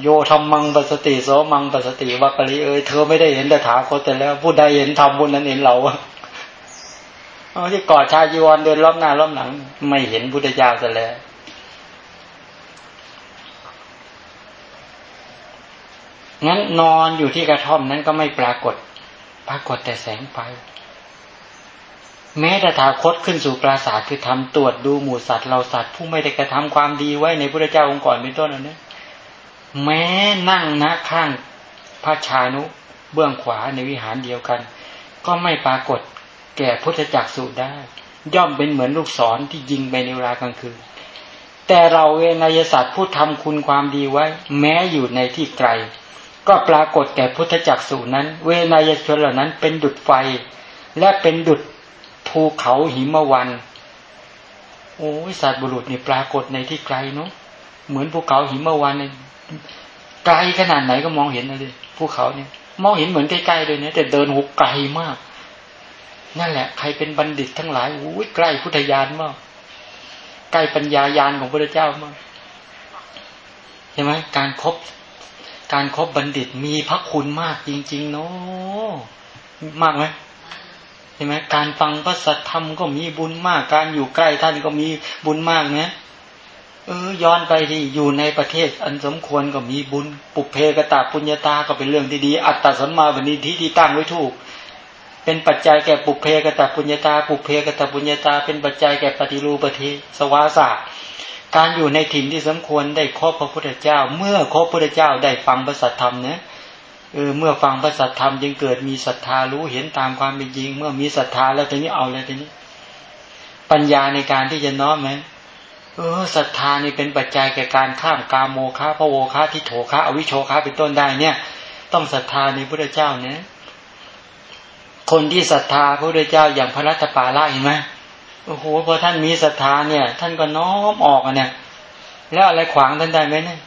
S1: โยธรรมังปัสติโสมังปัสติวัคคลีเอ้ยเธอไม่ได้เห็นแต่ถาคตแต่แล้ว ผู้ใดเห็นธรรมบุญนั้นเห็นเราอา ที่กอดชายจีวรเดินรอบหน้ารอบหลัง ไม่เห็นพุทธเจ้าแต่แล้วงั้นนอนอยู่ที่กระท่อมนั้นก็ไม่ปรากฏ ปรากฏแต่แสงไฟแม้แต่ถาคตขึ้นสู่ปราสาทคือทำตรวจดูหมู่สัตว์เราสัตว์ผู้ไม่ได้กระทำความดีไว้ในพระเจ้าองค์ก่อนเป็นต้นนั้น แม้นั่งนะข้างพระชานุ เบื้องขวาในวิหารเดียวกัน ก็ไม่ปรากฏ แก่พุทธจักสุได้ ย่อมเป็นเหมือนลูกศรที่ยิงไปในเวลากลางคืน แต่เราเวนยศาสตร์ผู้ทำคุณความดีไว้ แม้อยู่ในที่ไกล ก็ปรากฏแก่พุทธจักสุนั้น เวนยชนเหล่านั้นเป็นดุดไฟ และเป็นดุดภูเขาหิมวัน โอ้ยสัตว์บุรุษนี่ปรากฏในที่ไกลเนาะเหมือนภูเขาหิมวันไกลขนาดไหนก็มองเห็นเลยภูเขาเนี่ย มองเห็นเหมือนใกล้ๆเลยเนี่ยแต่เดินหุกไกลมาก นั่นแหละ ใครเป็นบัณฑิตทั้งหลายอุ้ยใกล้พุทธญาณมากใกล้ปัญญายาณของพระเจ้ามากใช่ไหมการครบการครบบัณฑิตมีพระคุณมากจริง ๆ เนาะมากไหมใช่ไหมการฟังพระสัทธรรมก็มีบุญมาก การอยู่ใกล้ท่านก็มีบุญมากนะเออย้อนไปที่อยู่ในประเทศ อันสมควรก็มีบุญ ปุเพกตาปุญญาตาก็เป็นเรื่องที่ดี อัตตสัมมาวันนี้ที่ที่ตั้งไว้ถูก เป็นปัจจัยแก่ปุเพกตปุญญาตา ปุเพกตปุญญาตา เป็นปัจจัยแก่ปฏิรูปฏิสวาสะการอยู่ในถิ่นที่สมควรได้ครบพระพุทธเจ้า เมื่อครบพระพุทธเจ้าได้ฟังพระสัทธรรมเนี่ยเออเมื่อฟังพระสัทธรรมจึงเกิดมีศรัทธารู้เห็นตามความเป็นจริง เมื่อมีศรัทธาแล้วทีนี้เอาแล้วทีนี้ ปัญญาในการที่จะน้อมไหมเออศรัทธานี่เป็นปัจจัยแก่การข้ามกาโมฆะพะโวฆะทิโถฆะอวิโชฆะเป็นต้นได้เนี่ย ต้องศรัทธาในพระเจ้าเนี่ย คนที่ศรัทธาพระพุทธเจ้าอย่างพระรัตปาละเห็นไหมโอ้โหพอท่านมีศรัทธาเนี่ย ท่านก็น้อมออกอะเนี่ย แล้วอะไรขวางท่านได้ไหมเนี่ย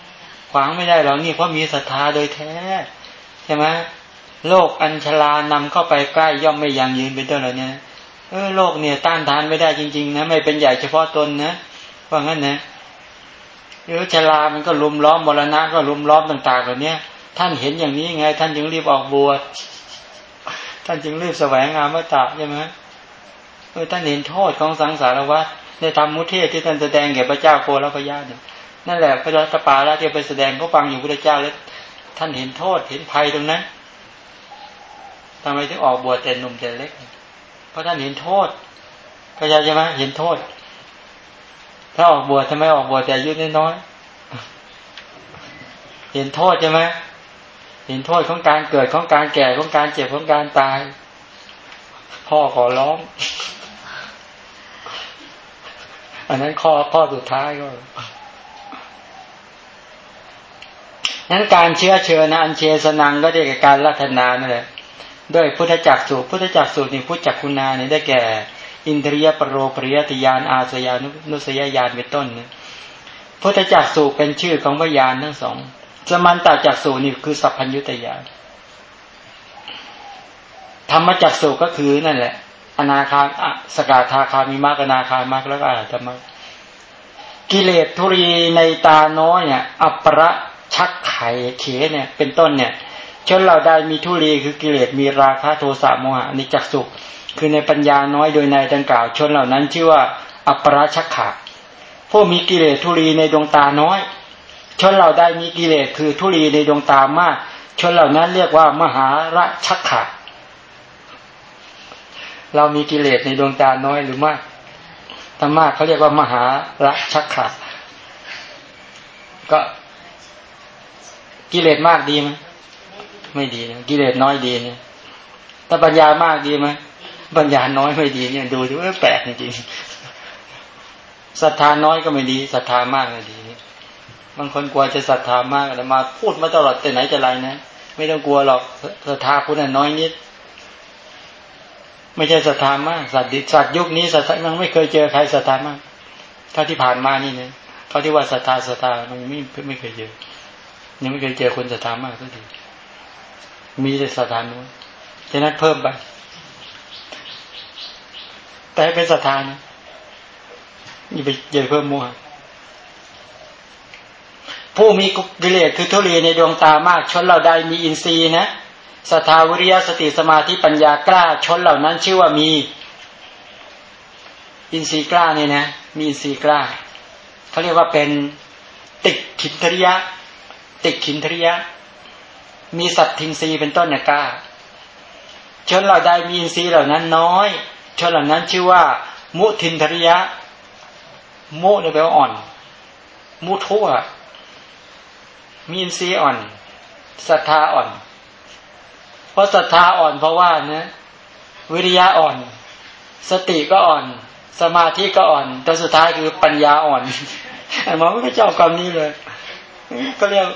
S1: ขวางไม่ได้หรอกนี่เพราะมีศรัทธาโดยแท้ใช่ไหมโลกอัญชลานำเข้าไปใกล้ย่อมไม่ยังยืนเป็นต้นเหล่านี้เออโลกเนี่ยต้านทานไม่ได้จริง ๆ นะ ไม่เป็นใหญ่เฉพาะตนนะว่างั้นนะเออชลามันก็ลุมล้อมมรณะก็ลุมล้อมต่างๆเหล่านี้ท่านเห็นอย่างนี้ไง ท่านจึงรีบออกบวช ท่านจึงรีบแสวงงามวัตตะใช่ไหมเออท่านเห็นโทษของสังสารวัฏในธรรมมุเทศที่ท่านแสดงแก่พระเจ้าโกรพยาเนี่ยนั่นแหละพระรัตปาละที่ไปแสดงเขาฟังอยู่พระเจ้าแล้ว ท่านเห็นโทษเห็นภัยตรงนั้นทำไมถึงออกบวชแต่หนุ่มแต่เล็ก เพราะท่านเห็นโทษก็ใช่ไหมเห็นโทษ ถ้าออกบวชทำไมออกบวชแต่อายุน้อยเห็นโทษใช่ไหม เห็นโทษของการเกิดของการแก่ของการเจ็บของการตาย พ่อขอร้อง อันนั้นข้อข้อสุดท้ายก็นั้นการเชื้อเชิญนะอันเชสนังก็ได้แก่การรัตนานั่นแหละด้วยพุทธจักสุพุทธจักสุนี่พุทธจักคุณาเนี่ยได้แก่ อินทรียปรโรปริยติยานอาสยานุสยญาณเป็นต้นนะพุทธจักสุเป็นชื่อของพยานทั้งสอง สมันตาจักสูนี่คือสัพพัญญุตยานธรรมจักสูก็คือนั่นแหละ อนาคาสกาธาคามีมากนาคามากแล้วก็อาจจะมากิเลสทุรีในตาน้อยเนี่ย อัปรชักไข่เขเนี่ย เป็นต้นเนี่ยชนเราได้มีทุรีคือกิเลสมีราคะโทสะโมหะนิจักสุข คือในปัญญาน้อยโดยในดังกล่าว ชนเหล่านั้นชื่อว่า อัปรชักขะผู้มีกิเลสทุรีในดวงตาน้อย ชนเราได้มีกิเลสคือทุลีในดวงตามาก ชนเหล่านั้นเรียกว่ามหาระชักขะเรามีกิเลสในดวงตาน้อยหรือมากถ้ามากเขาเรียกว่ามหาระชักขะก็กิเลสมากดีไหมไม่ดีนะกิเลสน้อยดีเนี่ยถ้าปัญญามากดีไหมปัญญาน้อยไม่ดีเนี่ย ดูดูแปลกจริงศรัทธาน้อยก็ไม่ดีศรัทธามากก็ดี บางคนกลัวจะศรัทธามากแต่มาพูดมาตลอดแต่ไหนจะไรนะไม่ต้องกลัวหรอกศรัทธาคุณน้อยนิด ไม่ใช่ศรัทธามากสัตว์ดิสัตว์ยุคนี้สัตว์ยังไม่เคยเจอใครศรัทธามากถ้าที่ผ่านมานี่เนี่ยเขาที่ว่าศรัทธาศรัทธามันไม่ไม่เคยเจอยังไม่เคยเจอคนศรัทธามากสักทีมีแต่ศรัทธาน้อยฉะนั้นเพิ่มไป แต่เป็นศรัทธานะอย่าไปอย่าเพิ่มมัว ผู้มีกิเลสคือทุเรียในดวงตามากชนเราใดมีอินทรีย์นะสทาวิริยสติสมาธิปัญญากล้าชนเหล่านั้นชื่อว่ามี อินทรีย์กล้าเนี่ยนะ มีอินทรีย์กล้าเขาเรียกว่าเป็นติกขินทริยะ ติกขินทริยะ มีสัตทินทรีย์เป็นต้นเนี่ยกล้า ชนเหล่าใดมีอินทรีย์เหล่านั้นน้อย ชนเหล่านั้นชื่อว่า มุทินทริยะ มุเนี่ยแปลว่าอ่อน มุทั่ว มีอินทรีย์อ่อนศรัทธาอ่อน เพราะศรัทธาอ่อนเพราะว่าเนะวิริยะอ่อน สติก็อ่อน สมาธิก็อ่อน แต่สุดท้ายคือปัญญาอ่อนไอ้หมอไม่เจ้าคำนี้เลย ก็เรียก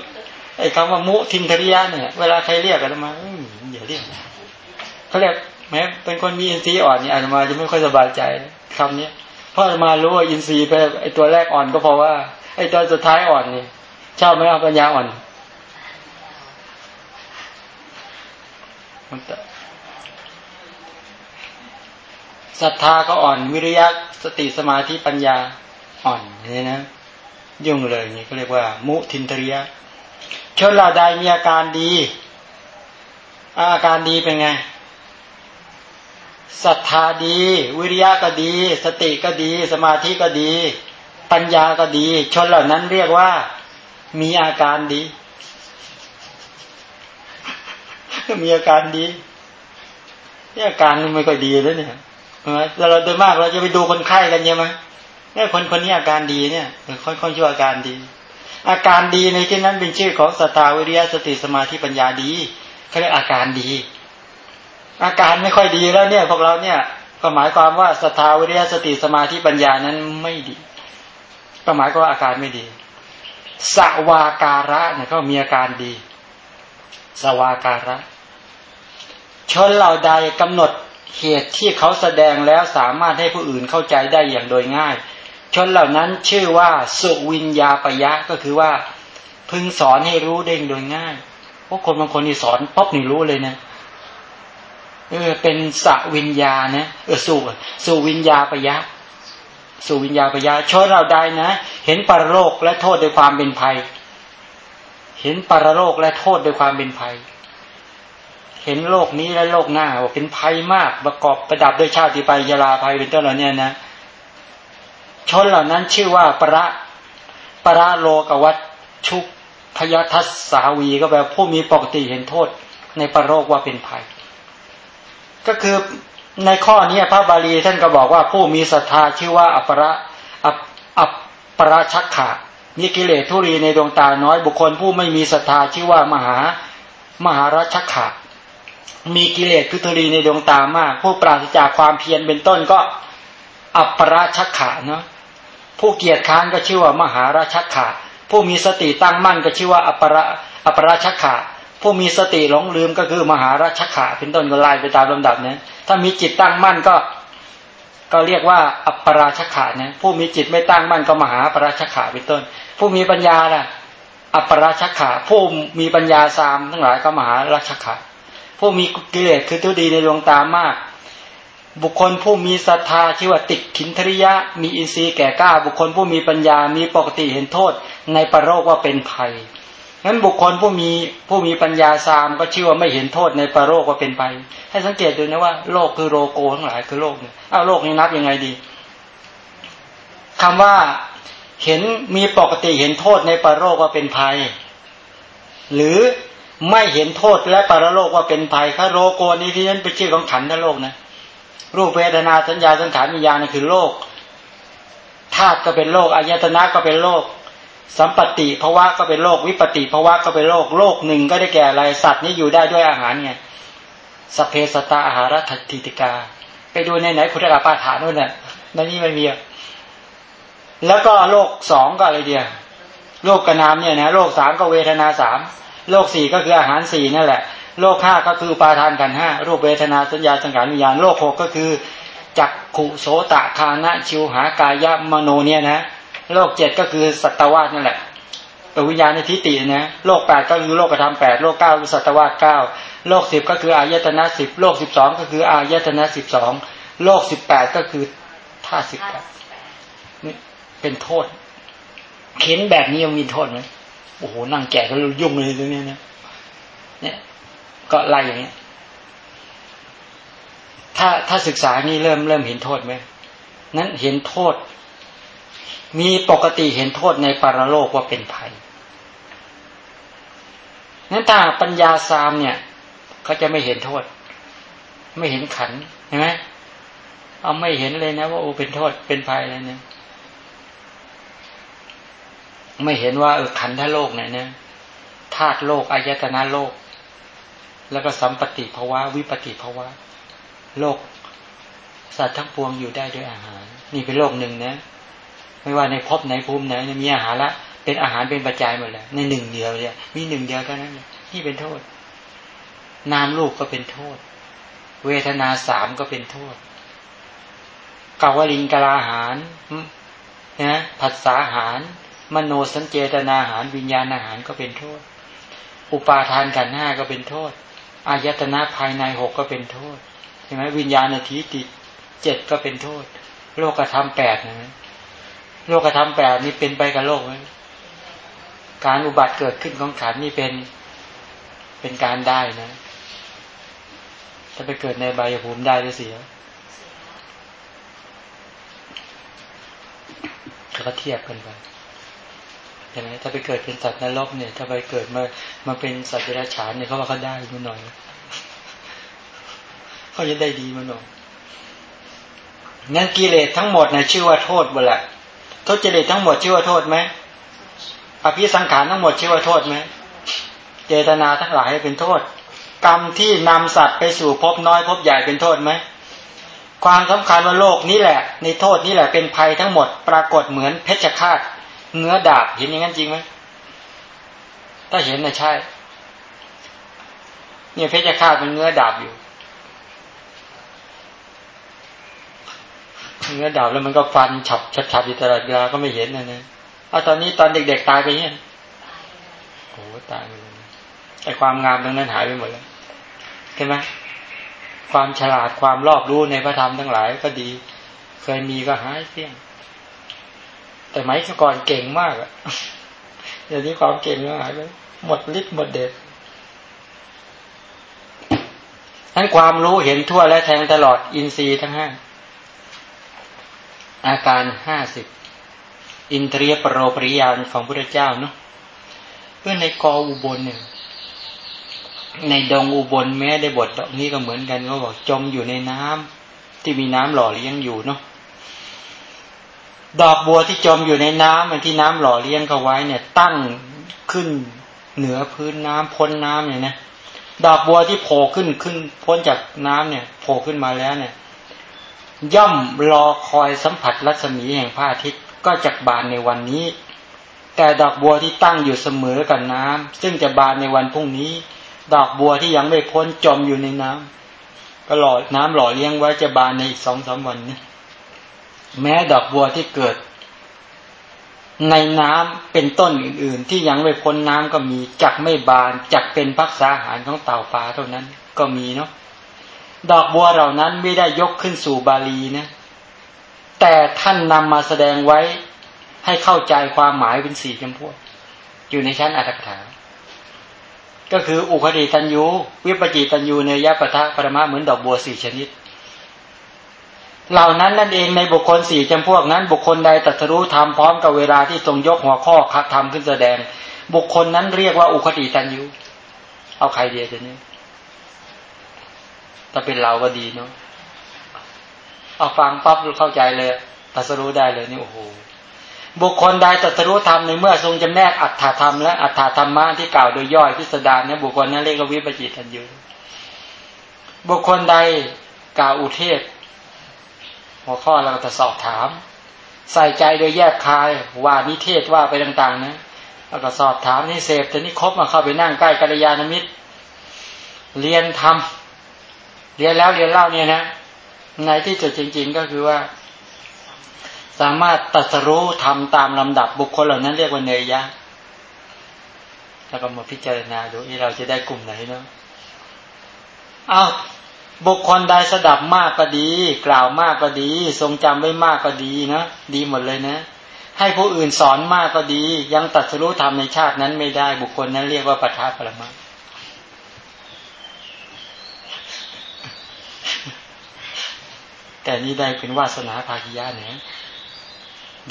S1: ไอ้คำว่ามุทินทริยะเนี่ย เวลาใครเรียกกันมาอย่าเรียกเขาเรียกแม้เป็นคนมีอินทรีย์อ่อนเนี่ยอาจจะมาจะไม่ค่อยสบายใจคำนี้เพราะมารู้ว่าอินทรีย์ไปไอ้ตัวแรกอ่อนก็เพราะว่าไอ้ตัวสุดท้ายอ่อนเนี่ย ชอบไหมเอาปัญญาอ่อนศรัทธาก็อ่อน วิริยะสติสมาธิปัญญาอ่อนนี่นะยุ่งเลยนี่เขาเรียกว่า มุทินทริยะชนเราใดมีอาการดี อาการดีเป็นไงศรัทธาดี วิริยะก็ดี สติก็ดี สมาธิก็ดี ปัญญาก็ดี ชนเหล่านั้นเรียกว่า มีอาการดี มีอาการดีนี่อาการมันไม่ค่อยดีแล้วเนี่ยเราโดยมากเราจะไปดูคนไข้กันใช่ไหมเนี่ยคนคนนี้อาการดีเนี่ยค่อนๆช่วยอาการดี อาการดีในที่นั้นเป็นชื่อของสตาวิริยะสติสมาธิปัญญาดีเขาเรียกอาการดี อาการไม่ค่อยดีแล้วเนี่ยพวกเราเนี่ยก็หมายความว่าสตาวิริยะสติสมาธิปัญญานั้นไม่ดีก็หมายความว่าอาการไม่ดี สวาการะเนี่ยเขามีอาการดี สวาการะ ชนเหล่าใดกำหนดเหตุที่เขาแสดงแล้วสามารถให้ผู้อื่นเข้าใจได้อย่างโดยง่าย ชนเหล่านั้นชื่อว่าสุวิญญาปยะก็คือว่า พึงสอนให้รู้ได้งโดยง่ายพวกคนบางคนที่สอนป๊อบนี่รู้เลยนะเออเป็นสวิญญานะเออสุสุวิญญาปยะ สู่วิญญาปยาชนเราได้นะ เห็นปรโลกและโทษโดยความเป็นภัย เห็นปรโลกและโทษโดยความเป็นภัย เห็นโลกนี้และโลกหน้าว่าเป็นภัยมากประกอบประดับด้วยชาติไปยาลาภัยเป็นต้นเหล่านี้นะชนเหล่านั้นชื่อว่าประประโลกวัตชุพยทัสสาวีก็แปลผู้มีปกติเห็นโทษ ในปรโลกว่าเป็นภัย ก็คือ ในข้อนี้พระบาลีท่านก็บอกว่าผู้มีศรัทธาชื่อว่าอัปรอัปอัปปราชักขะมีกิเลสทุรีในดวงตาน้อยบุคคลผู้ไม่มีศรัทธาชื่อว่ามหามหาราชักขะมีกิเลสคือทุรีในดวงตามาก ผู้ปราศจากความเพียรเป็นต้นก็อัปปราชักขะเนาะผู้เกียรติค้านก็ชื่อว่ามหาราชักขะผู้มีสติตั้งมั่นก็ชื่อว่าอัปปราอัปปราชักขะ ผู้มีสติหลงลืมก็คือมหาราชขะเป็นต้นก็ไล่ไปตามลำดับเนี่ยถ้ามีจิตตั้งมั่นก็ ก็เรียกว่า อัปปราชขาเนะผู้มีจิตไม่ตั้งมั่นก็มหาปราชขาเป็นต้น ผู้มีปัญญาล่ะ อัปปราชขาผู้มีปัญญาสามทั้งหลายก็มหาราชขาผู้มีกิเลสคือทุดีในดวงตามาก บุคคลผู้มีศรัทธาชื่อว่าติดขินทริยะ มีอินทรีย์แก่กล้า บุคคลผู้มีปัญญามีปกติเห็นโทษ ในปรโรคว่าเป็นภัย นั้นบุคคลผู้มีผู้มีปัญญาสามก็ชื่อว่าไม่เห็นโทษในปรโรคว่าเป็นไป ให้สังเกตดูนะว่าโลกคือโรโกทั้งหลายคือโลกเนี่ยอ้าวโลกนี้นับยังไงดีคำว่าเห็นมีปกติเห็นโทษในปรโรคว่าเป็นภัย หรือไม่เห็นโทษและปรโลกว่าเป็นภัยถ้าโรโกนี้ที่นั้นเป็นชื่อของขันธ์ทั้งโลกนะรูปเวทนาสัญญาสังขารวิญญาณนั่นคือโลกธาตุก็เป็นโลกอายตนะก็เป็นโลก สัมปติภาวะก็เป็นโรควิปติภาวะก็เป็นโรคโรคหนึ่งก็ได้แก่อะไรสัตว์นี้อยู่ได้ด้วยอาหารไงสเพสตาอาหารทัติติกา ไปดูในไหนคุณกาปาฐานนู่นน่ะในนี้ไม่มีแล้วก็โรคสองก็อะไรเดียวโรคกระนามเนี่ยนะโรคสามก็เวทนาสามโรคสี่ก็คืออาหารสี่นั่นแหละโรคห้าก็คือปาทานกันห้าโรคเวทนาสัญญาสังขารวิญญาณโรคหกก็คือจักขุโสตะคานะชิวหากายะมโนเนี่ยนะ โลกเจ็ดก็คือสัตวาสนั่นแหละตัววิญญาณในทิฏฐินะโลกแปดก็คือโลกธรรมแปดโลกเก้าคือสัตวาสเก้าโลกสิบก็คืออายตนะสิบโลกสิบสองก็คืออายตนะสิบสองโลกสิบแปดก็คือท่าสิบแปดนี่เป็นโทษ เข็นแบบนี้ยังมีโทษไหมโอ้โหนั่งแก่ก็ยุ่งเลยตรงนี้นะเนี่ย ก็ไล่อย่างนี้ถ้าถ้าศึกษานี่เริ่มเริ่มเห็นโทษไหมนั้นเห็นโทษ มีปกติเห็นโทษในปรโลกว่าเป็นภัยนั้นถ้าปัญญาสามเนี่ยเขาจะไม่เห็นโทษ ไม่เห็นขันเห็นไหมเอาไม่เห็นเลยนะ ว่าโอ้เป็นโทษเป็นภัยเลยเนี่ยไม่เห็นว่าเออขันธโลกเนี่ยนะธาตุโลกอายตนะโลก แล้วก็สัมปติภาวะวิปติภาวะโลกสัตว์ทั้งปวงอยู่ได้ด้วยอาหาร นี่เป็นโลกหนึ่งนะ ไม่ว่าในภพไหนภูมิไหนมีอาหารละเป็นอาหารเป็นปัจจัยหมดแล้วในหนึ่งเดียวเนี่ยมีหนึ่งเดียวเท่านั้นนี่เป็นโทษ นามลูกก็เป็นโทษ เวทนาสามก็เป็นโทษกาวลิงกลาหารนะผัสสาหาร มโนสัญเจตนาหาร วิญญาณอาหารก็เป็นโทษ อุปาทานกันห้าก็เป็นโทษอายตนะภายในหกก็เป็นโทษใช่ไหมวิญญาณทีติเจ็ดก็เป็นโทษ โลกธรรมแปดนะ โลกธรรมแปดนี่เป็นไปกับโลกไหมการอุบัติเกิดขึ้นของขันนี่เป็นเป็นการได้นะ ถ้าไปเกิดในใบภูมิได้หรือเสียเขาก็เทียบกันไปใช่ไหมถ้าไปเกิดเป็นสัตว์นรกเนี่ย ถ้าไปเกิดมามาเป็นสัตว์เดรัจฉานเนี่ยเขาว่าเขาได้มาหน่อยเขาจะได้ดีมาหน่อยงั้นกิเลสทั้งหมดนะชื่อว่าโทษบ่ละ ทุจริตทั้งหมดชื่อว่าโทษไหมอภิสังขารทั้งหมดชื่อว่าโทษไหมเจตนาทั้งหลายเป็นโทษ กรรมที่นำสัตว์ไปสู่พบน้อยพบใหญ่เป็นโทษไหมความสำคัญว่าโลกนี้แหละ ในโทษนี้แหละเป็นภัยทั้งหมดปรากฏเหมือนเพชฌฆาตเนื้อดาบเห็นอย่างนั้นจริงไหมถ้าเห็นนะใช่ เนี่ยเพชฌฆาตเป็นเนื้อดาบอยู่ เนื้อดาบแล้วมันก็ฟันฉับฉับฉับอยู่ตลอดเวลาก็ไม่เห็นนะเนี่ยเอาตอนนี้ตอนเด็กๆตายไปเนี่ยโอ้ตายไปเลยไอความงามตรงนั้นหายไปหมดแล้วใช่ไหมความฉลาดความรอบรู้ในพระธรรมทั้งหลายก็ดี เคยมีก็หายเสี้ยง แต่ไหมก่อนเก่งมากอะเดี๋ยวนี้ความเก่งก็หายไปหมดฤทธิ์หมดเด็ดทั้นความรู้เห็นทั่วและแทงตลอดอินทรีย์ทั้งห้า อาการห้าสิบอินทรียปรโรปริยานของพระเจ้าเนาะเพื่อในกออุบลเนี่ย ในดงอุบลแม้ได้บทนี้ก็เหมือนกันเขาบอกจมอยู่ในน้ำที่มีน้ำหล่อเลี้ยงอยู่เนาะดอกบัวที่จมอยู่ในน้ำมันที่น้ำหล่อเลี้ยงเขาไว้เนี่ย ตั้งขึ้นเหนือพื้นน้ำพ้นน้ำเนี่ยนะดอกบัวที่โผล่ขึ้นขึ้นพ้นจากน้ำเนี่ยโผล่ขึ้นมาแล้วเนี่ย ย่อมรอคอยสัมผัสรัศมีแห่งพระอาทิตย์ก็จะบานในวันนี้ แต่ดอกบัวที่ตั้งอยู่เสมอกับน้ำซึ่งจะบานในวันพรุ่งนี้ ดอกบัวที่ยังไม่พ้นจมอยู่ในน้ำก็หล่อน้ำหล่อเลี้ยงไว้จะบานในอีกสองสามวันนี้แม้ดอกบัวที่เกิด ในน้ำเป็นต้นอื่น ๆ ที่ยังไม่พ้นน้ำก็มีจักไม่บานจักเป็นพักษาหารของเต่าปลาเท่านั้นก็มีเนาะ ดอกบัวเหล่านั้นไม่ได้ยกขึ้นสู่บาลีนะแต่ท่านนำมาแสดงไว้ให้เข้าใจความหมายเป็นสี่จำพวก อยู่ในชั้นอัตถกถา ก็คืออุคติตันยู วิปจิตันยูเนยปะทะปรมาเหมือนดอกบัวสี่ชนิด เหล่านั้นนั่นเองในบุคคลสี่จำพวกนั้น บุคคลใดตัทรู้ทำพร้อมกับเวลาที่ทรงยกหัวข้อคัดทำขึ้นแสดง บุคคลนั้นเรียกว่าอุคติตันยู เอาใครเดียวจะนี้ ถ้าเป็นเราก็ดีเนาะเอาฟังปั๊บเข้าใจเลยตัสรู้ได้เลยนี่โอ้โหบุคคลใดตัสรู้ธรรมในเมื่อทรงจำแนกอัตถธรรมและอัตถธรรมะที่กล่าวโดยย่อยพิสดารเนี่ยบุคคลนั้นเรียกว่าวิปจิตันยูบุคคลใดกล่าวอุเทศ หัวข้อเราจะสอบถาม ใส่ใจโดยแยกคายว่านิเทศว่าไปต่างๆนะแล้วก็สอบถามนี่เสพแต่นี่ครบมาเข้าไปนั่งใกล้กัลยาณมิตร เรียนทำ เรียนแล้วเรียนเล่าเนี่ยนะในที่จุดจริง ๆก็คือว่า สามารถตัดสรู้ทำตามลำดับบุคคลเหล่านั้นเรียกว่าเนยยะแล้วก็มาพิจารณาดูเราจะได้กลุ่มไหนเนาะอ้าวบุคคลใดสดับมากก็ดี กล่าวมากก็ดี ทรงจำไว้มากก็ดีนะดีหมดเลยนะ ให้ผู้อื่นสอนมากก็ดี ยังตัดสรู้ธรรมในชาตินั้นไม่ได้บุคคลนั้นเรียกว่าปัทภปรมา แต่นี้ได้เป็นวาสนาภาคิยะเนี่ย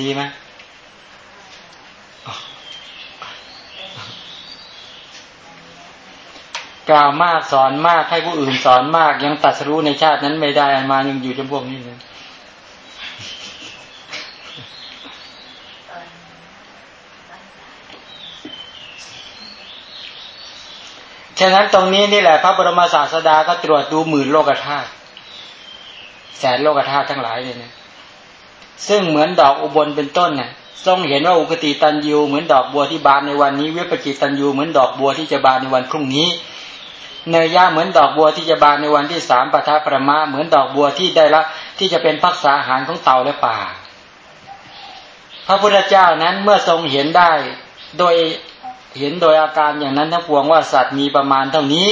S1: ดีไหมกล่าวมากสอนมากให้ผู้อื่นสอนมาก ยังตัดสู้ในชาตินั้นไม่ได้มายังอยู่จำพวกนี้เลยฉะนั้นตรงนี้นี่แหละ พระบรมศาสดาก็ตรวจดูหมื่นโลกธาตุ แสนโลกธาตุทั้งหลายเลยนะซึ่งเหมือนดอกอุบลเป็นต้นเนี่ยทรงเห็นว่าอุกติตันยูเหมือนดอกบัวที่บานในวันนี้ เวปจิตันยูเหมือนดอกบัวที่จะบานในวันพรุ่งนี้เนยย่าเหมือนดอกบัวที่จะบานในวันที่สามปทาประมาเหมือนดอกบัวที่ได้ละที่จะเป็นพักษาอาหารของเต่าและป่า พระพุทธเจ้านั้นเมื่อทรงเห็นได้ โดยเห็นโดยอาการอย่างนั้นทั้งปวงว่าสัตว์มีประมาณเท่านี้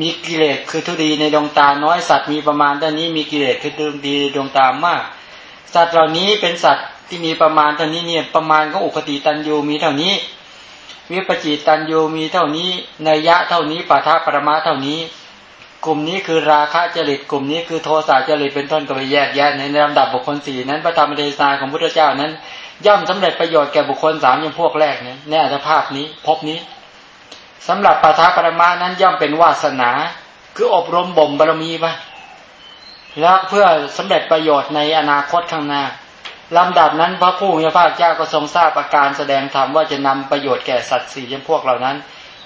S1: มีกิเลสคือทุดีในดวงตาน้อยสัตว์มีประมาณเท่านี้มีกิเลสคือดวงดีดวงตามาก สัตว์เหล่านี้เป็นสัตว์ที่มีประมาณเท่านี้เนี่ยประมาณของอุคติตันยูมีเท่านี้ วิปจิตตันยูมีเท่านี้นัยยะเท่านี้ปัทภปรมาเท่านี้ กลุ่มนี้คือราคะจริตกลุ่มนี้คือโทสะจริตเป็นต้นก็ไปแยกแยะในลำดับบุคคลสี่นั้นพระธรรมเทศนาของพุทธเจ้านั้น ย่อมสำเร็จประโยชน์แก่บุคคลสามอย่างพวกแรกเนี่ยในอัตภาพนี้พบนี้ สำหรับปัทภปรมานั้นย่อมเป็นวาสนา คืออบรมบ่มบารมีไปแล้วเพื่อสำเร็จประโยชน์ในอนาคตข้างหน้าลำดับนั้นพระผู้มีพระเจ้าก็ทรงทราบอาการแสดงธรรมว่าจะนำประโยชน์แก่สัตว์สี่จำพวกเหล่านั้น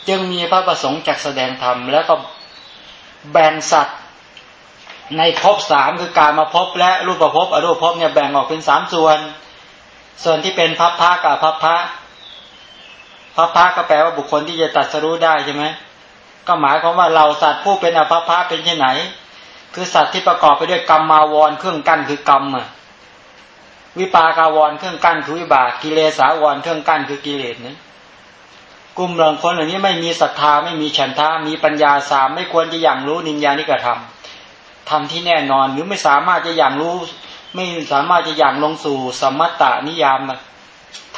S1: จึงมีพระประสงค์จักแสดงธรรมแล้วก็แบ่งสัตว์ในภพสามคือการมาพบและรูปประพอรูปภพเนี่ยแบ่งออกเป็นสามส่วน ส่วนที่เป็นพัพพะกับพัพพะ พัพพะก็แปลว่าบุคคลที่จะตัดสรู้ได้ใช่ไหมก็หมายความว่าเราสัตว์ผู้เป็นอภพพะเป็นที่ไหน คือสัตว์ที่ประกอบไปด้วยกรรมมาวรเครื่องกั้นคือกรรมอะวิปากาวรเครื่องกั้นคือวิบากกิเลสาวรเครื่องกั้นคือกิเลสนี้กลุ่มเหล่าคนเหล่านี้ไม่มีศรัทธาไม่มีฉันทามีปัญญาสามไม่ควรจะอย่างรู้นินญานิกระทำทำที่แน่นอนหรือไม่สามารถจะอย่างรู้ ไม่สามารถจะอย่างลงสู่สมัตตานิยาม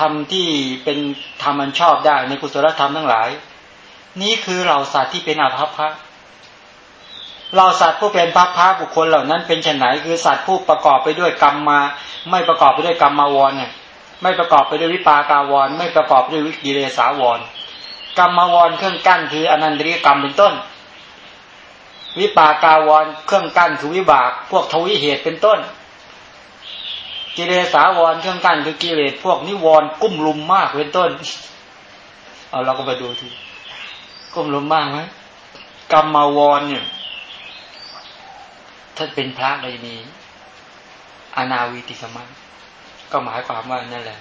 S1: ทำที่เป็นธรรมันชอบได้ในกุศลธรรมทั้งหลาย นี้คือเราสัตว์ที่เป็นอภัพพะเราสัตว์ผู้เป็นพัพพะบุคคลเหล่านั้นเป็นชนไหนคือสัตว์ผู้ประกอบไปด้วยกรรมมา ไม่ประกอบไปด้วยกรรมมาวรเนี่ยไม่ประกอบไปด้วยวิปากาวร ไม่ประกอบด้วยวิกิเลสาวรกรรมมาวรเครื่องกั้นคืออนันตริยกรรมเป็นต้น วิปากาวรเครื่องกั้นคือวิบาก พวกทวิเหตุเป็นต้น กิเลสาวรเครื่องกั้นคือกิเลสพวกนิวรกุ้มลุมมากเป็นต้น เอาเราก็ไปดูทีกุ้มลุมมากไหมกรรมาวรเนี่ย ถ้าเป็นพระเลยมีอนาวิติสมังก็หมายความว่านั่นแหละ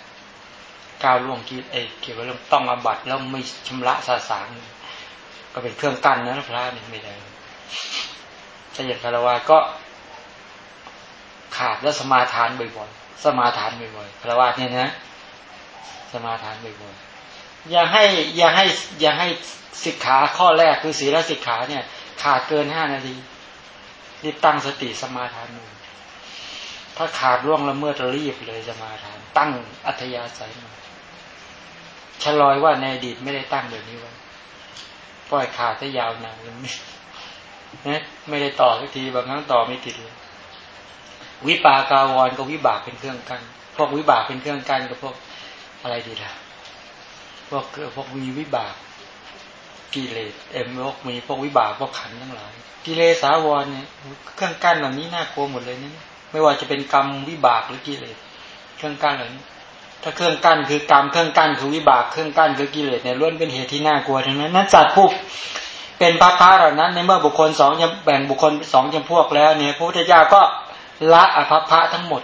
S1: ก้าวล่วงคิดเอเกี่ยวกับเรื่องต้องอบัตแล้วไม่ชำระสาสางก็เป็นเครื่องกั้นนะพระนี่ไม่ได้ถ้าอย่างคารวะก็ขาดแล้วสมาทานบ่อยๆ สมาทานบ่อยๆคารวะเนี่ยนะสมาทานบ่อยๆอย่าให้อย่าให้อย่าให้สิกขาข้อแรกคือศีลสิกขาเนี่ย ขาดเกินห้านาทีรีบตั้งสติสมาทานหนึ่งถ้าขาดร่วงละเมิดรีบเลยจะมาทาน ตั้งอัธยาศัยมาชะลอยว่าในอดีตไม่ได้ตั้งแบบนี้ไว้ปล่อยขาดได้ยาวนานนะไม่ได้ต่อสักทีบางครั้งต่อไม่ติดเลย วิปากาวรกับวิบากเป็นเครื่องกัน พวกวิบากเป็นเครื่องกันกับพวกอะไรดีล่ะ พวกพวกมีวิบากกิเลสเอ็มพวกมีพวกวิบากพวกขันทั้งหลาย กิเลสาวรเนี่ยเครื่องกั้นเหล่านี้น่ากลัวหมดเลยนี่ไม่ว่าจะเป็นกรรมวิบากหรือกิเลสเครื่องกั้นเหล่านี้ถ้าเครื่องกั้นคือกรรมเครื่องกั้นคือวิบากเครื่องกั้นคือกิเลสเนี่ยล้วนเป็นเหตุที่น่ากลัวทั้งนั้นนั้นจัดผู้เป็นพระพาเหล่านั้น ในเมื่อบุคคลสองจะแบ่งบุคคลสองจำพวกแล้วเนี่ยพระพุทธเจ้าก็ ละอภัพพะทั้งหมด